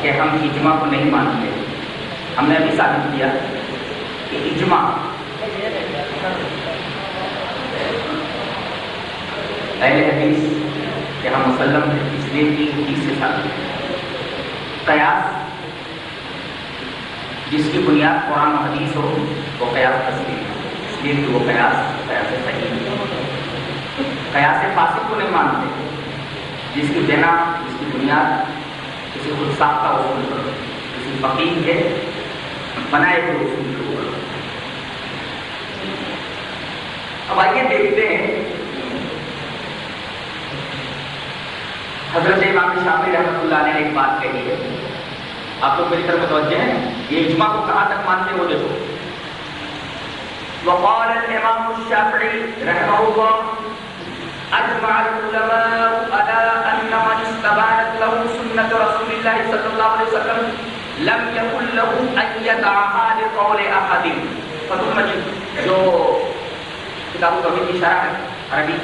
کہ ہم اجماع کو نہیں مانتے۔ ہم نے ابھی ثابت کیا کہ اجماع اہل حدیث کہ ہم مسلم ہیں، اس لیے کہ حدیث سے ثابت قیاس، جس کی بنیاد قرآن و حدیث ہو، وہ قیاس تصویر ہے۔ اس لیے کہ وہ قیاس قیاس صحیح ہے۔ قیاس فاسق کو نہیں مانتے۔ جس کی بنا، جس کی بنیاد کسی خود ساختہ اصول پر کسی فقیر کے بنائے ہوئے اصول کے اوپر اب آئیے دیکھتے ہیں حضرت امام شافی رحمۃ اللہ نے ایک بات کہی ہے آپ لوگ میری طرف متوجہ ہیں یہ اجماع کو کہاں تک مانتے ہو دیکھو وقال الامام الشافعي رحمه الله اجمع العلماء على ان من استبانت له سنه رسول الله صلى الله عليه وسلم لم يكن له ان يدعها لقول احد. فتح المجید جو کتاب توحید کی شرح ہے، عربی،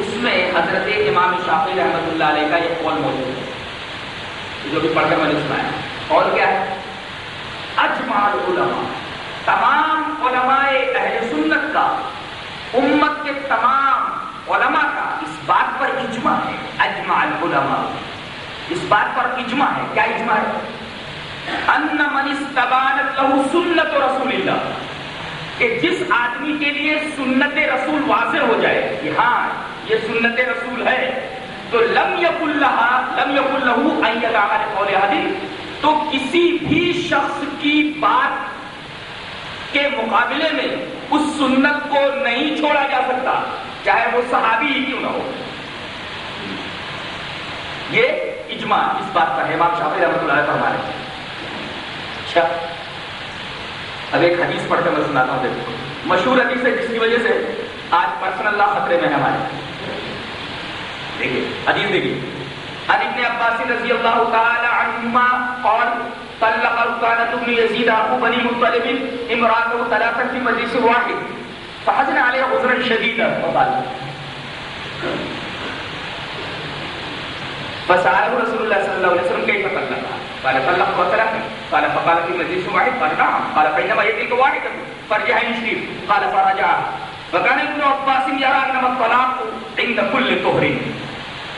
اس میں حضرت امام شافعی رحمۃ اللہ علیہ کا یہ قول موجود ہے، جو بھی پڑھ کر میں نے سنایا قول کیا ہے؟ اجمع العلماء تمام علماء اہل سنت کا، امت کے تمام علماء کا اس بات پر اجماع ہے اجماع العلماء اس بات پر اجماع ہے، کیا اجماع ہے؟ ان من استبانت له سنت رسول اللہ، کہ جس آدمی کے لیے سنت رسول واضح ہو جائے کہ ہاں یہ سنت رسول ہے، تو لم یق اللہ لم یق اللہ قول حدیث، تو کسی بھی شخص کی بات کے مقابلے میں اس سنت کو نہیں چھوڑا جا سکتا، چاہے وہ صحابی ہی کیوں نہ ہو۔ یہ اجماع، اس بات پر ہے امام شافی رحمۃ اللہ علیہ فرما رہے ہیں۔ اچھا اب ایک حدیث پڑھ کر میں سناتا ہوں، دیکھو۔ مشہور حدیث ہے، جس کی وجہ سے آج پرسنل اللہ خطرے میں ہے ہمارے۔ دیکھیے، حدیث دیکھیے۔ عن ابن عباس رضی اللہ تعالی عنہما قال، طلق ركانة بن يزيد أخو بني مطلب امرأته ثلاثا في مجلس واحد۔ فحزن عليها حزنا شديدا وقال فسأله رسول الله صلى الله عليه وسلم كيف طلقها قال طلق وثلاثا قال، فقال في مجلس واحد. قال، نعم. قال، فإنما يدرك واحدة. فرجها يشريف قال، فرجع. وكان ابن عباس يرى أنما الطلاق عند كل طهر.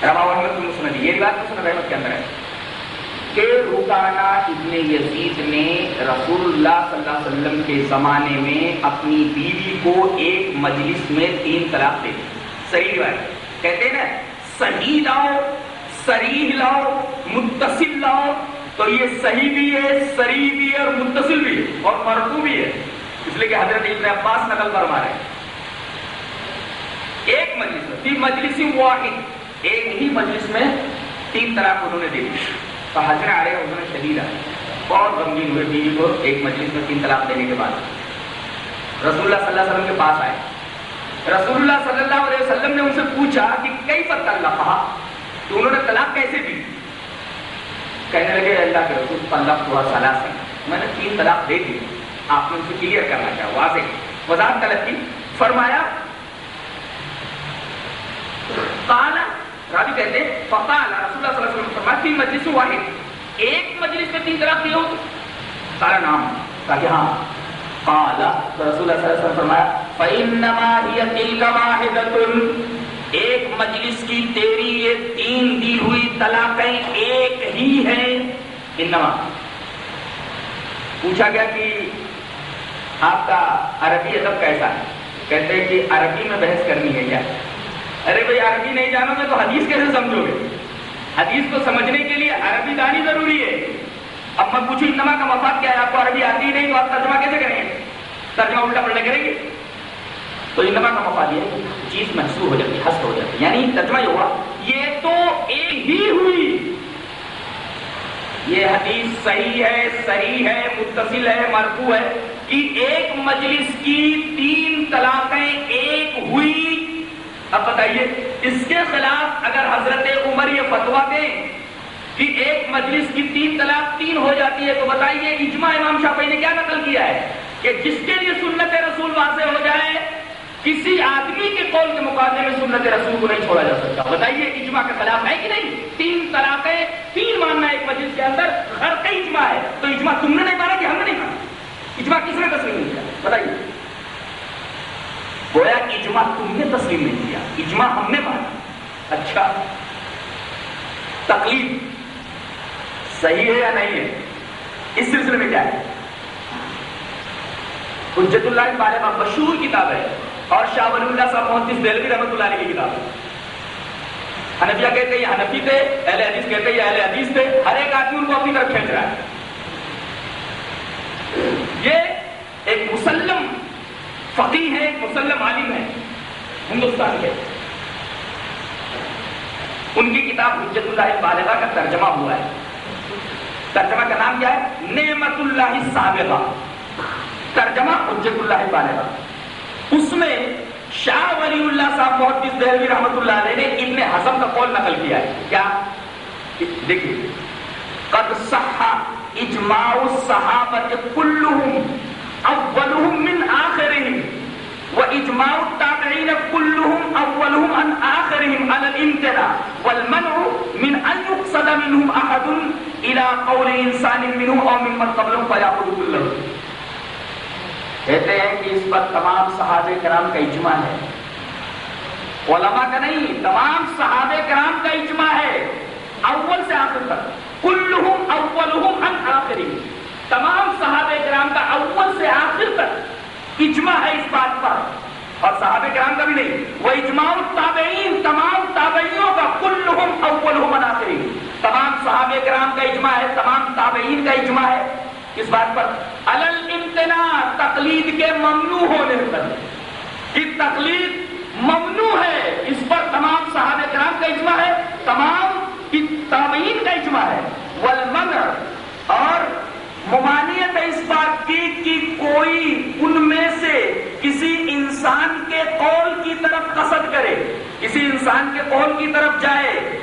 رواه احمد بن مسند یہ روایت مسند احمد کے اندر ہے کہ رکانہ ابن یزید نے رسول اللہ صلی اللہ علیہ وسلم کے زمانے میں اپنی بیوی کو ایک مجلس میں تین طلاق دے دی۔ صحیح روایت۔ کہتے ہیں نا صحیح لاؤ صریح لاؤ، متصل لاؤ، تو یہ صحیح بھی ہے صریح بھی ہے اور متصل بھی ہے اور مرفوع بھی ہے۔ اس لیے کہ حضرت ابن عباس نقل فرما رہے ہیں۔ ایک مجلس میں، تین مجلس واحد، ایک ہی مجلس میں تین طلاق انہوں نے دے دی۔ تو حضرت آ رہے انہوں نے شدید آئے۔ بہت غمگین ہوئے بیوی کو ایک مجلس میں تین طلاق دینے کے بعد۔ رسول اللہ صلی اللہ علیہ وسلم کے پاس آئے۔ رسول اللہ صلی اللہ علیہ وسلم نے ان سے پوچھا کہ کئی پتہ اللہ کہا تو انہوں نے طلاق کیسے دی؟ کہنے لگے اللہ کے رسول طلاق ہوا سالہ سے میں نے تین طلاق دے دی۔ آپ نے ان سے کلیئر کرنا چاہا۔ واضح۔ وضاحت طلب کی فرمایا، قال، راوی کہتے فقال، رسول اللہ صلی اللہ علیہ وسلم فرمایا تین مجلس واحد۔ ایک مجلس میں تین طلاق دیے ہو قال نام۔ کہا کہ ہاں۔ قال، رسول اللہ صلی اللہ علیہ وسلم فرمایا، فإنما هي تلك واحدة۔ ایک مجلس کی تیری یہ تین دی ہوئی طلاقیں ایک ہی ہیں۔ انما۔ پوچھا گیا کہ آپ کا عربی ادب کیسا ہے؟ کہتے ہیں کہ عربی میں بحث کرنی ہے کیا؟ ارے بھائی، عربی نہیں جانو گے تو حدیث کیسے سمجھو گے؟ حدیث کو سمجھنے کے لیے عربی دانی ضروری ہے۔ اب میں پوچھوں، انما کا مفاد کیا ہے؟ آپ کو عربی آتی ہی نہیں تو آپ ترجمہ کیسے کریں گے؟ ترجمہ الٹا پلٹا کریں گے؟ تو انما کا مفاد یہ ہے۔ چیز محسوس ہو جاتی ہے ہست ہو جاتی یعنی ترجمہ یہ ہوا، یہ تو ایک ہی ہوئی۔ یہ حدیث صحیح ہے صحیح ہے، متصل ہے، مرفوع ہے کہ ایک مجلس کی تین طلاقیں ایک ہوئی۔ اب بتائیے، اس کے خلاف اگر حضرت عمر یہ فتوا دیں کہ ایک مجلس کی تین طلاق تین ہو جاتی ہے تو بتائیے، اجماع امام شافعی نے کیا نقل کیا ہے؟ کہ جس کے لیے سنت رسول واضح ہو جائے کسی آدمی کے قول کے مقابلے میں سنت رسول کو نہیں چھوڑا جا سکتا۔ بتائیے، اجماع کے خلاف ہے کہ نہیں؟ تین طلاقیں تین ماننا ایک مجلس کے اندر گھر کا اجماع ہے۔ تو اجماع تم نے نہیں مانا کہ ہم نے نہیں مانا؟ اجماع کس نے تسلیم نہیں کیا؟ بتائیے۔ گویا کہ اجماع تم نے تسلیم نہیں کیا۔ اجماع ہم نے مانا۔ اچھا۔ تکلیف صحیح ہے یا نہیں ہے؟ اس سلسلے میں کیا ہے؟ حجت اللہ بارے میں مشہور کتاب ہے۔ اور شاہ ولی اللہ صاحب محدث دہلوی رحمۃ اللہ علیہ کی کتاب۔ حنفیہ کہتے ہیں یہ حنفی تھے، اہل حدیث کہتے ہیں یہ اہل حدیث تھے۔ ہر ایک آدمی ان کو اپنی طرف کھینچ رہا ہے۔ یہ ایک مسلم فقی ہے، ایک مسلم عالم ہے، ہندوستان کے۔ ان کی کتاب حجت اللہ بالغہ کا ترجمہ ہوا ہے۔ ترجمہ کا نام کیا ہے؟ نعمت اللہ سابقہ۔ ترجمہ حجت اللہ بالغہ اس میں شاہ ولی اللہ صاحب محدث دہلوی رحمت اللہ علیہ نے ابن حزم کا قول نقل کیا ہے کیا دیکھیے قد صح اجماع الصحابہ كلهم اولهم من اخرهم واجماع التابعين كلهم اولهم عن اخرهم على الامتناع والمنع من ان يقصد منهم احد الى قول انسان منهم او ممن قبلهم فياخذ كله کہتے ہیں کہ اس پر تمام صحابہ کرام کا اجماع ہے۔ علماء کا نہیں، تمام صحابہ کرام کا اجماع ہے۔ اول سے آخر تک۔ کلہم اولہم ان آخری تمام صحابہ کرام کا اول سے آخر تک اجماع ہے اس بات پر۔ اور صحابہ کرام کا بھی نہیں۔ وہ اجماع التابعین، تمام تابعیوں کا کلہم اولہم ان آخری تمام صحابہ کرام کا اجماع ہے، تمام تابعین کا اجماع ہے۔ اس بات پر الل امتناع تقلید کے ممنوع ہونے پر کہ تقلید ممنوع ہے، اس پر تمام صحابہ کرام کا اجماع ہے، تمام تابعین کا اجماع ہے۔ والمنع اور ممانعت ہے اس بات کی کہ کوئی ان میں سے کسی انسان کے قول کی طرف قصد کرے، کسی انسان کے قول کی طرف جائے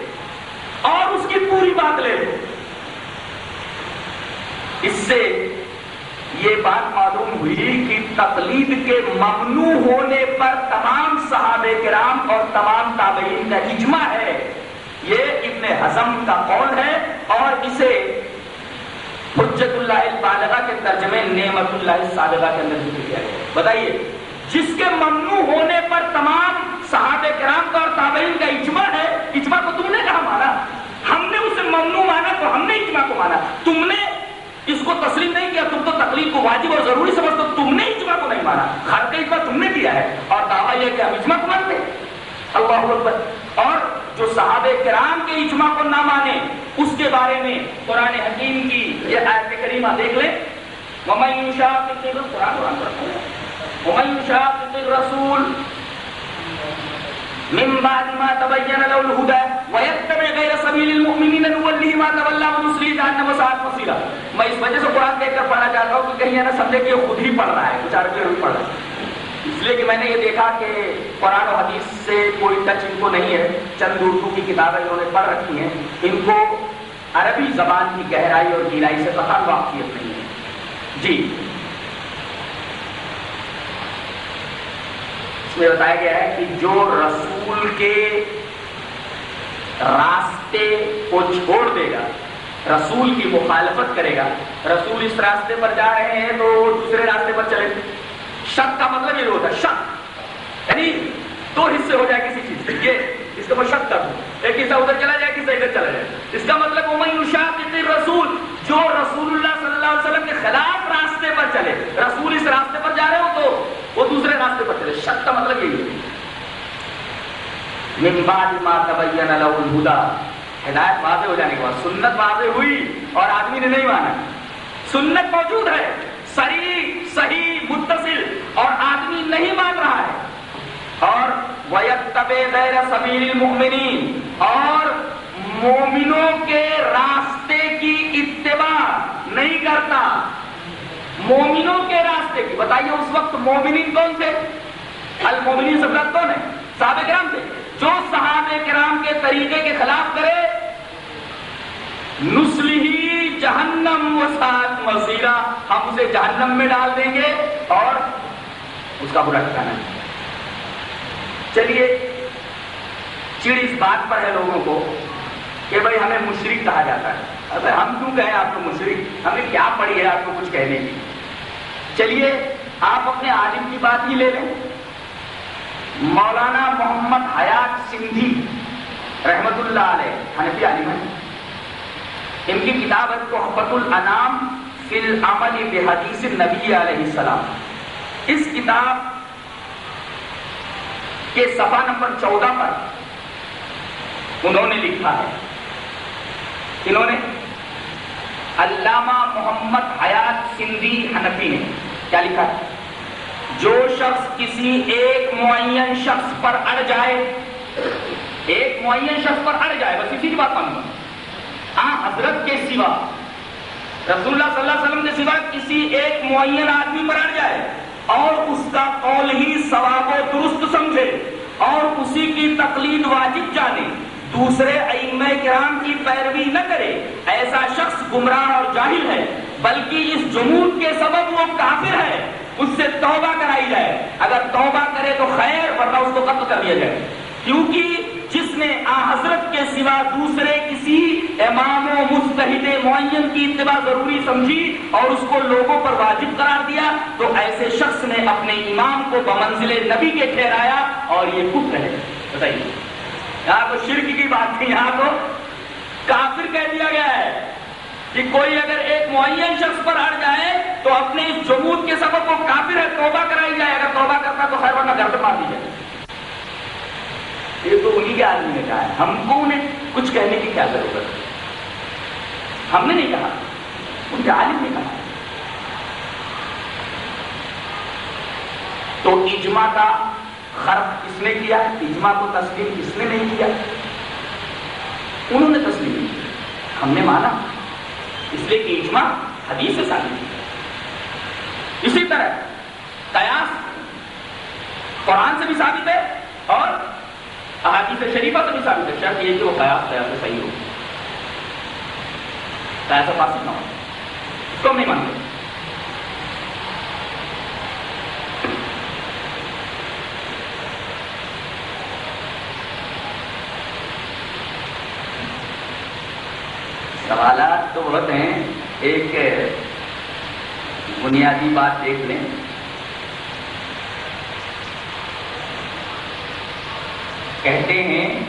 اور اس کی پوری بات لے لے۔ اس سے یہ بات معلوم ہوئی کہ تقلید کے ممنوع ہونے پر تمام صحابہ کرام اور تمام تابعین کا اجماع ہے۔ یہ ابن حزم کا قول ہے اور اسے حجت اللہ البالغہ کے ترجمے نعمت اللہ الصادقہ کے اندر ذکر کیا گیا۔ بتائیے، جس کے ممنوع ہونے پر تمام صحابہ کرام کا اور تابعین کا اجماع ہے، اجماع کو تم نے کہا مانا۔ ہم نے اسے ممنوع مانا تو ہم نے اجماع کو مانا۔ تم نے اس کو تسلیم نہیں کیا، تم تو تکلیف کو واجب اور ضروری سمجھتے تم نے اجماع کو نہیں مانا ہر کا اجماع تم نے کیا ہے۔ اور دعویٰ یہ کہ ہم اجماع کو مانتے اللہ اکبر۔ اور جو صحابہ کرام کے اجماع کو نہ مانے، اس کے بارے میں قرآن حکیم کی یہ آیت کریمہ دیکھ لیں۔ وَمَن يُشَاقِقِ الرَّسُولَ وَمَن يُشَاقِقِ الرَّسُولَ، من بعد ما تبين له الهدى۔ ويتبع غير سبيل المؤمنين نوله ما تولى ونصليه جهنم وساءت مصيرا میں اس وجہ سے قرآن دیکھ کر پڑھنا چاہتا ہوں کہ کہیں نہ سمجھے کہ یہ خود ہی پڑھ رہا ہے کچھ عربی عربی پڑھ رہا ہے۔ اس لیے کہ میں نے یہ دیکھا کہ قرآن و حدیث سے کوئی ٹچ ان کو نہیں ہے، چند اردو کی کتابیں انہوں نے پڑھ رکھی ہیں۔ ان کو عربی زبان کی گہرائی اور گہرائی سے قطع واقفیت نہیں ہے۔ جی۔ اس میں بتایا گیا ہے کہ جو رسول کے راستے کو چھوڑ دے گا۔ رسول کی مخالفت کرے گا۔ رسول اس راستے پر جا رہے ہیں تو وہ دوسرے راستے پر چلے۔ شک کا مطلب یہ ہوتا ہے، شک۔ یعنی دو حصے ہو جائے کسی چیز کے۔ یہ اس کا میں شک کر دوں۔ ایک حصہ ادھر چلا جائے کسی ادھر چلا جائے۔ اس کا مطلب رسول جو رسول اللہ صلی اللہ علیہ وسلم کے خلاف راستے پر چلے۔ رسول اس راستے پر جا رہے ہو تو وہ دوسرے راستے پر چلے۔ شک کا مطلب یہی ہے۔ من بعد ما تبین له الهدى. ہدایت واضح ہو جانے کے بعد، سنت واضح ہوئی اور آدمی نے نہیں مانا۔ سنت موجود ہے، صحیح صحیح، متصل اور آدمی نہیں مان رہا ہے۔ اور وَيَتَّبِعْ غَيْرَ سَبِيلِ الْمُؤْمِنِينَ۔ اور مومنوں کے راستے کی اتباع نہیں کرتا۔ مومنوں کے راستے کی، بتائیے اس وقت مومنین کون تھے؟ المومنین سب کون ہے؟ صحابہ کرام تھے۔ جو صحابہ کرام کے طریقے کے خلاف کرے، نسلی جہنم و سات مزیرہ ہم اسے جہنم میں ڈال دیں گے اور اس کا برا ٹھکانا چلیے چڑ اس بات پر ہے لوگوں کو کہ بھائی ہمیں مشرق کہا جاتا ہے۔ ابے ہم کیوں کہیں آپ کو مشرق ہمیں کیا پڑی ہے آپ کو کچھ کہنے کی؟ چلیے، آپ اپنے عالم کی بات ہی لے لیں۔ مولانا محمد حیات سندھی رحمت اللہ علیہ، حنفی عالم ہے ان کی کتاب ہے تحفت الانام فی العمل بحدیث نبی علیہ السلام۔ اس کتاب کے صفحہ نمبر چودہ پر انہوں نے لکھا ہے۔ انہوں نے علامہ محمد حیات سندھی حنفی نے کیا لکھا ہے؟ جو شخص کسی ایک معین شخص پر اڑ جائے، ایک معین شخص پر اڑ جائے، بس اسی کی بات مانوں۔ آ حضرت کے سوا، رسول اللہ صلی اللہ علیہ وسلم کے سوا کسی ایک معین آدمی پر اڑ جائے اور اس کا قول ہی ثواب و درست سمجھے اور اسی کی تقلید واجب جانے دوسرے ائمہ کرام کی پیروی نہ کرے، ایسا شخص گمراہ اور جاہل ہے، بلکہ اس جمود کے سبب وہ کافر ہے، اس سے توبہ کرائی جائے۔ اگر توبہ کرے تو خیر، ورنہ اس کو قتل کر دیا جائے۔ کیونکہ جس نے آ حضرت کے سوا دوسرے کسی امام و مستحد معین کی اتباع ضروری سمجھی اور اس کو لوگوں پر واجب قرار دیا، تو ایسے شخص نے اپنے امام کو بمنزل نبی کے ٹھہرایا اور یہ کفر ہے۔ بتائیے۔ یہاں تو شرک کی بات تھی یہاں تو کافر کہہ دیا گیا ہے کہ کوئی اگر ایک معین شخص پر ہٹ جائے تو اپنے اس جمود کے سبب وہ کافر ہے، توبہ کرائی جائے۔ اگر توبہ کرتا تو خیر ورنہ گھر سے مار دی جائے۔ یہ تو انہی کے آدمی نے کہا ہے۔ ہم کو انہیں کچھ کہنے کی کیا ضرورت ہے؟ ہم نے نہیں کہا۔ ان کے عالم نے کہا۔ تو اجماع کا خرف کس نے کیا، اجماع کو تسلیم کس نے نہیں کیا۔ انہوں نے تسلیم نہیں کیا۔ ہم نے مانا۔ اس لیے کہ اجماع حدیث سے ثابت ہے۔ اسی طرح قیاس قرآن سے بھی ثابت ہے اور احادیث شریفہ سے بھی ثابت ہے۔ شرط یہ کہ وہ قیاس قیاس سے صحیح ہو۔ قیاس فاسد نہ ہو۔ اس کو ہم نہیں مانتے۔ سوالات تو بہت ہیں، ایک بنیادی بات دیکھ لیں۔ کہتے ہیں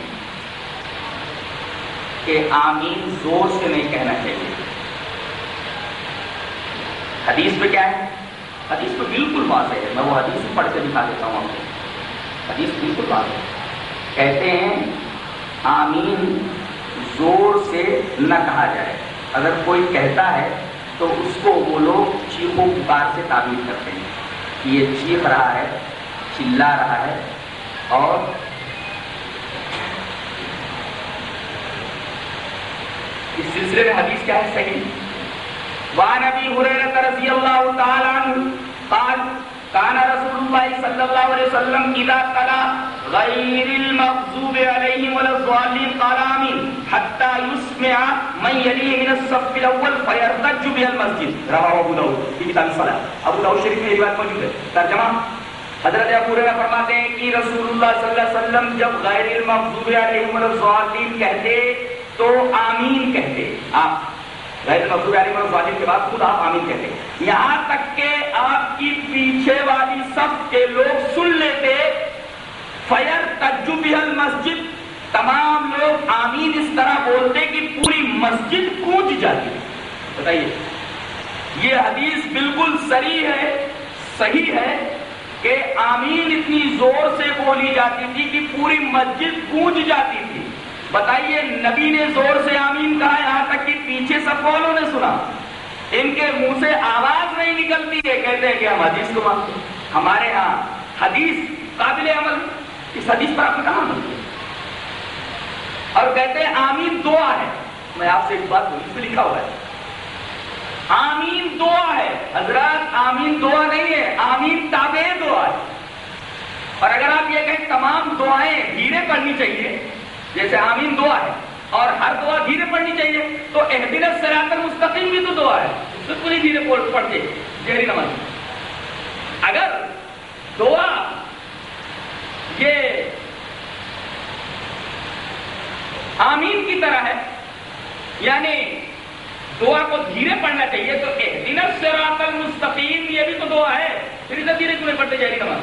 کہ آمین زور سے نہیں کہنا چاہیے۔ حدیث پہ کیا ہے؟ حدیث پہ بالکل واضح ہے، میں وہ حدیث پڑھ کے دکھا دیتا ہوں آپ کو۔ حدیث بالکل واضح ہے۔ کہتے ہیں آمین زور سے نہ کہا جائے۔ اگر کوئی کہتا ہے، تو اس کو وہ لوگ چیخوں پکار سے تعبیر کرتے ہیں کہ یہ چیخ رہا ہے، چلا رہا ہے اور اس سلسلے میں حدیث کیا ہے؟ صحیح۔ وعن ابي هريره رضي الله تعالى عنه قال كان رسول الله صلى الله عليه وسلم اذا قال غير المغضوب عليهم ولا الضالين قال امين حتى يسمع من يليه من الصف الاول فيرتج به المسجد. رواه ابو داود في كتاب الصلاه ابو داود شریف میں یہ بات موجود ہے. ترجمہ حضرت ابو ہریرہ فرماتے ہیں کہ رسول اللہ صلی اللہ علیہ وسلم جب غیر المغضوب علیہم ولا الضالین کہتے تو آمین کہتے. آپ غیر مغضوب علیہم ولا الضالین کے بعد خود آپ آمین کہتے یہاں تک کہ آپ کی پیچھے والی صف کے لوگ سن لیتے فیر تجب المسجد۔ تمام لوگ آمین اس طرح بولتے کہ پوری مسجد گونج جاتی بتائیے، یہ حدیث بالکل صریح ہے، صحیح ہے کہ آمین اتنی زور سے بولی جاتی تھی کہ پوری مسجد گونج جاتی تھی۔ بتائیے، نبی نے زور سے آمین کہا، یہاں تک کہ پیچھے سب والوں نے سنا۔ ان کے منہ سے آواز نہیں نکلتی ہے، کہتے ہیں کہ ہم حدیث کو مانتے ہمارے ہاں حدیث قابل عمل، اس حدیث پر آپ کہاں عمل کیا اور کہتے ہیں، آمین دعا ہے۔ میں آپ سے ایک بات بول اس پہ لکھا ہوا ہے۔ آمین دعا ہے۔ حضرات، آمین دعا نہیں ہے، آمین تابع دعا ہے۔ اور اگر آپ یہ کہیں، تمام دعائیں دھیرے پڑھنی چاہیے جیسے آمین دعا ہے، اور ہر دعا دھیرے پڑھنی چاہیے۔ تو احدین سرات مستقیم بھی تو دعا ہے۔ اس میں پوری دھیرے پڑھتے جہری نماز۔ اگر دعا یہ آمین کی طرح ہے یعنی دعا کو دھیرے پڑھنا چاہیے، تو اہدین الصراط المستقیم یہ بھی تو دعا ہے۔ پھر ادھر دھیرے کیوں نہیں پڑھتے جائے نماز؟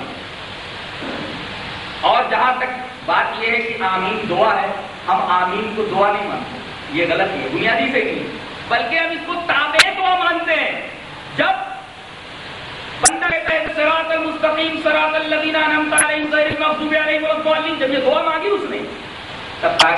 اور جہاں تک بات یہ ہے کہ آمین دعا ہے، ہم آمین کو دعا نہیں مانتے۔ یہ غلط ہے بنیادی سے نہیں بلکہ ہم اس کو تابع دعا مانتے ہیں۔ جب بندہ کہتا ہے سراط المستقیم سراط الذین انعمت علیہم غیر المغضوب علیہم ولا الضالین، جب یہ دعا مانگی اس نے، تب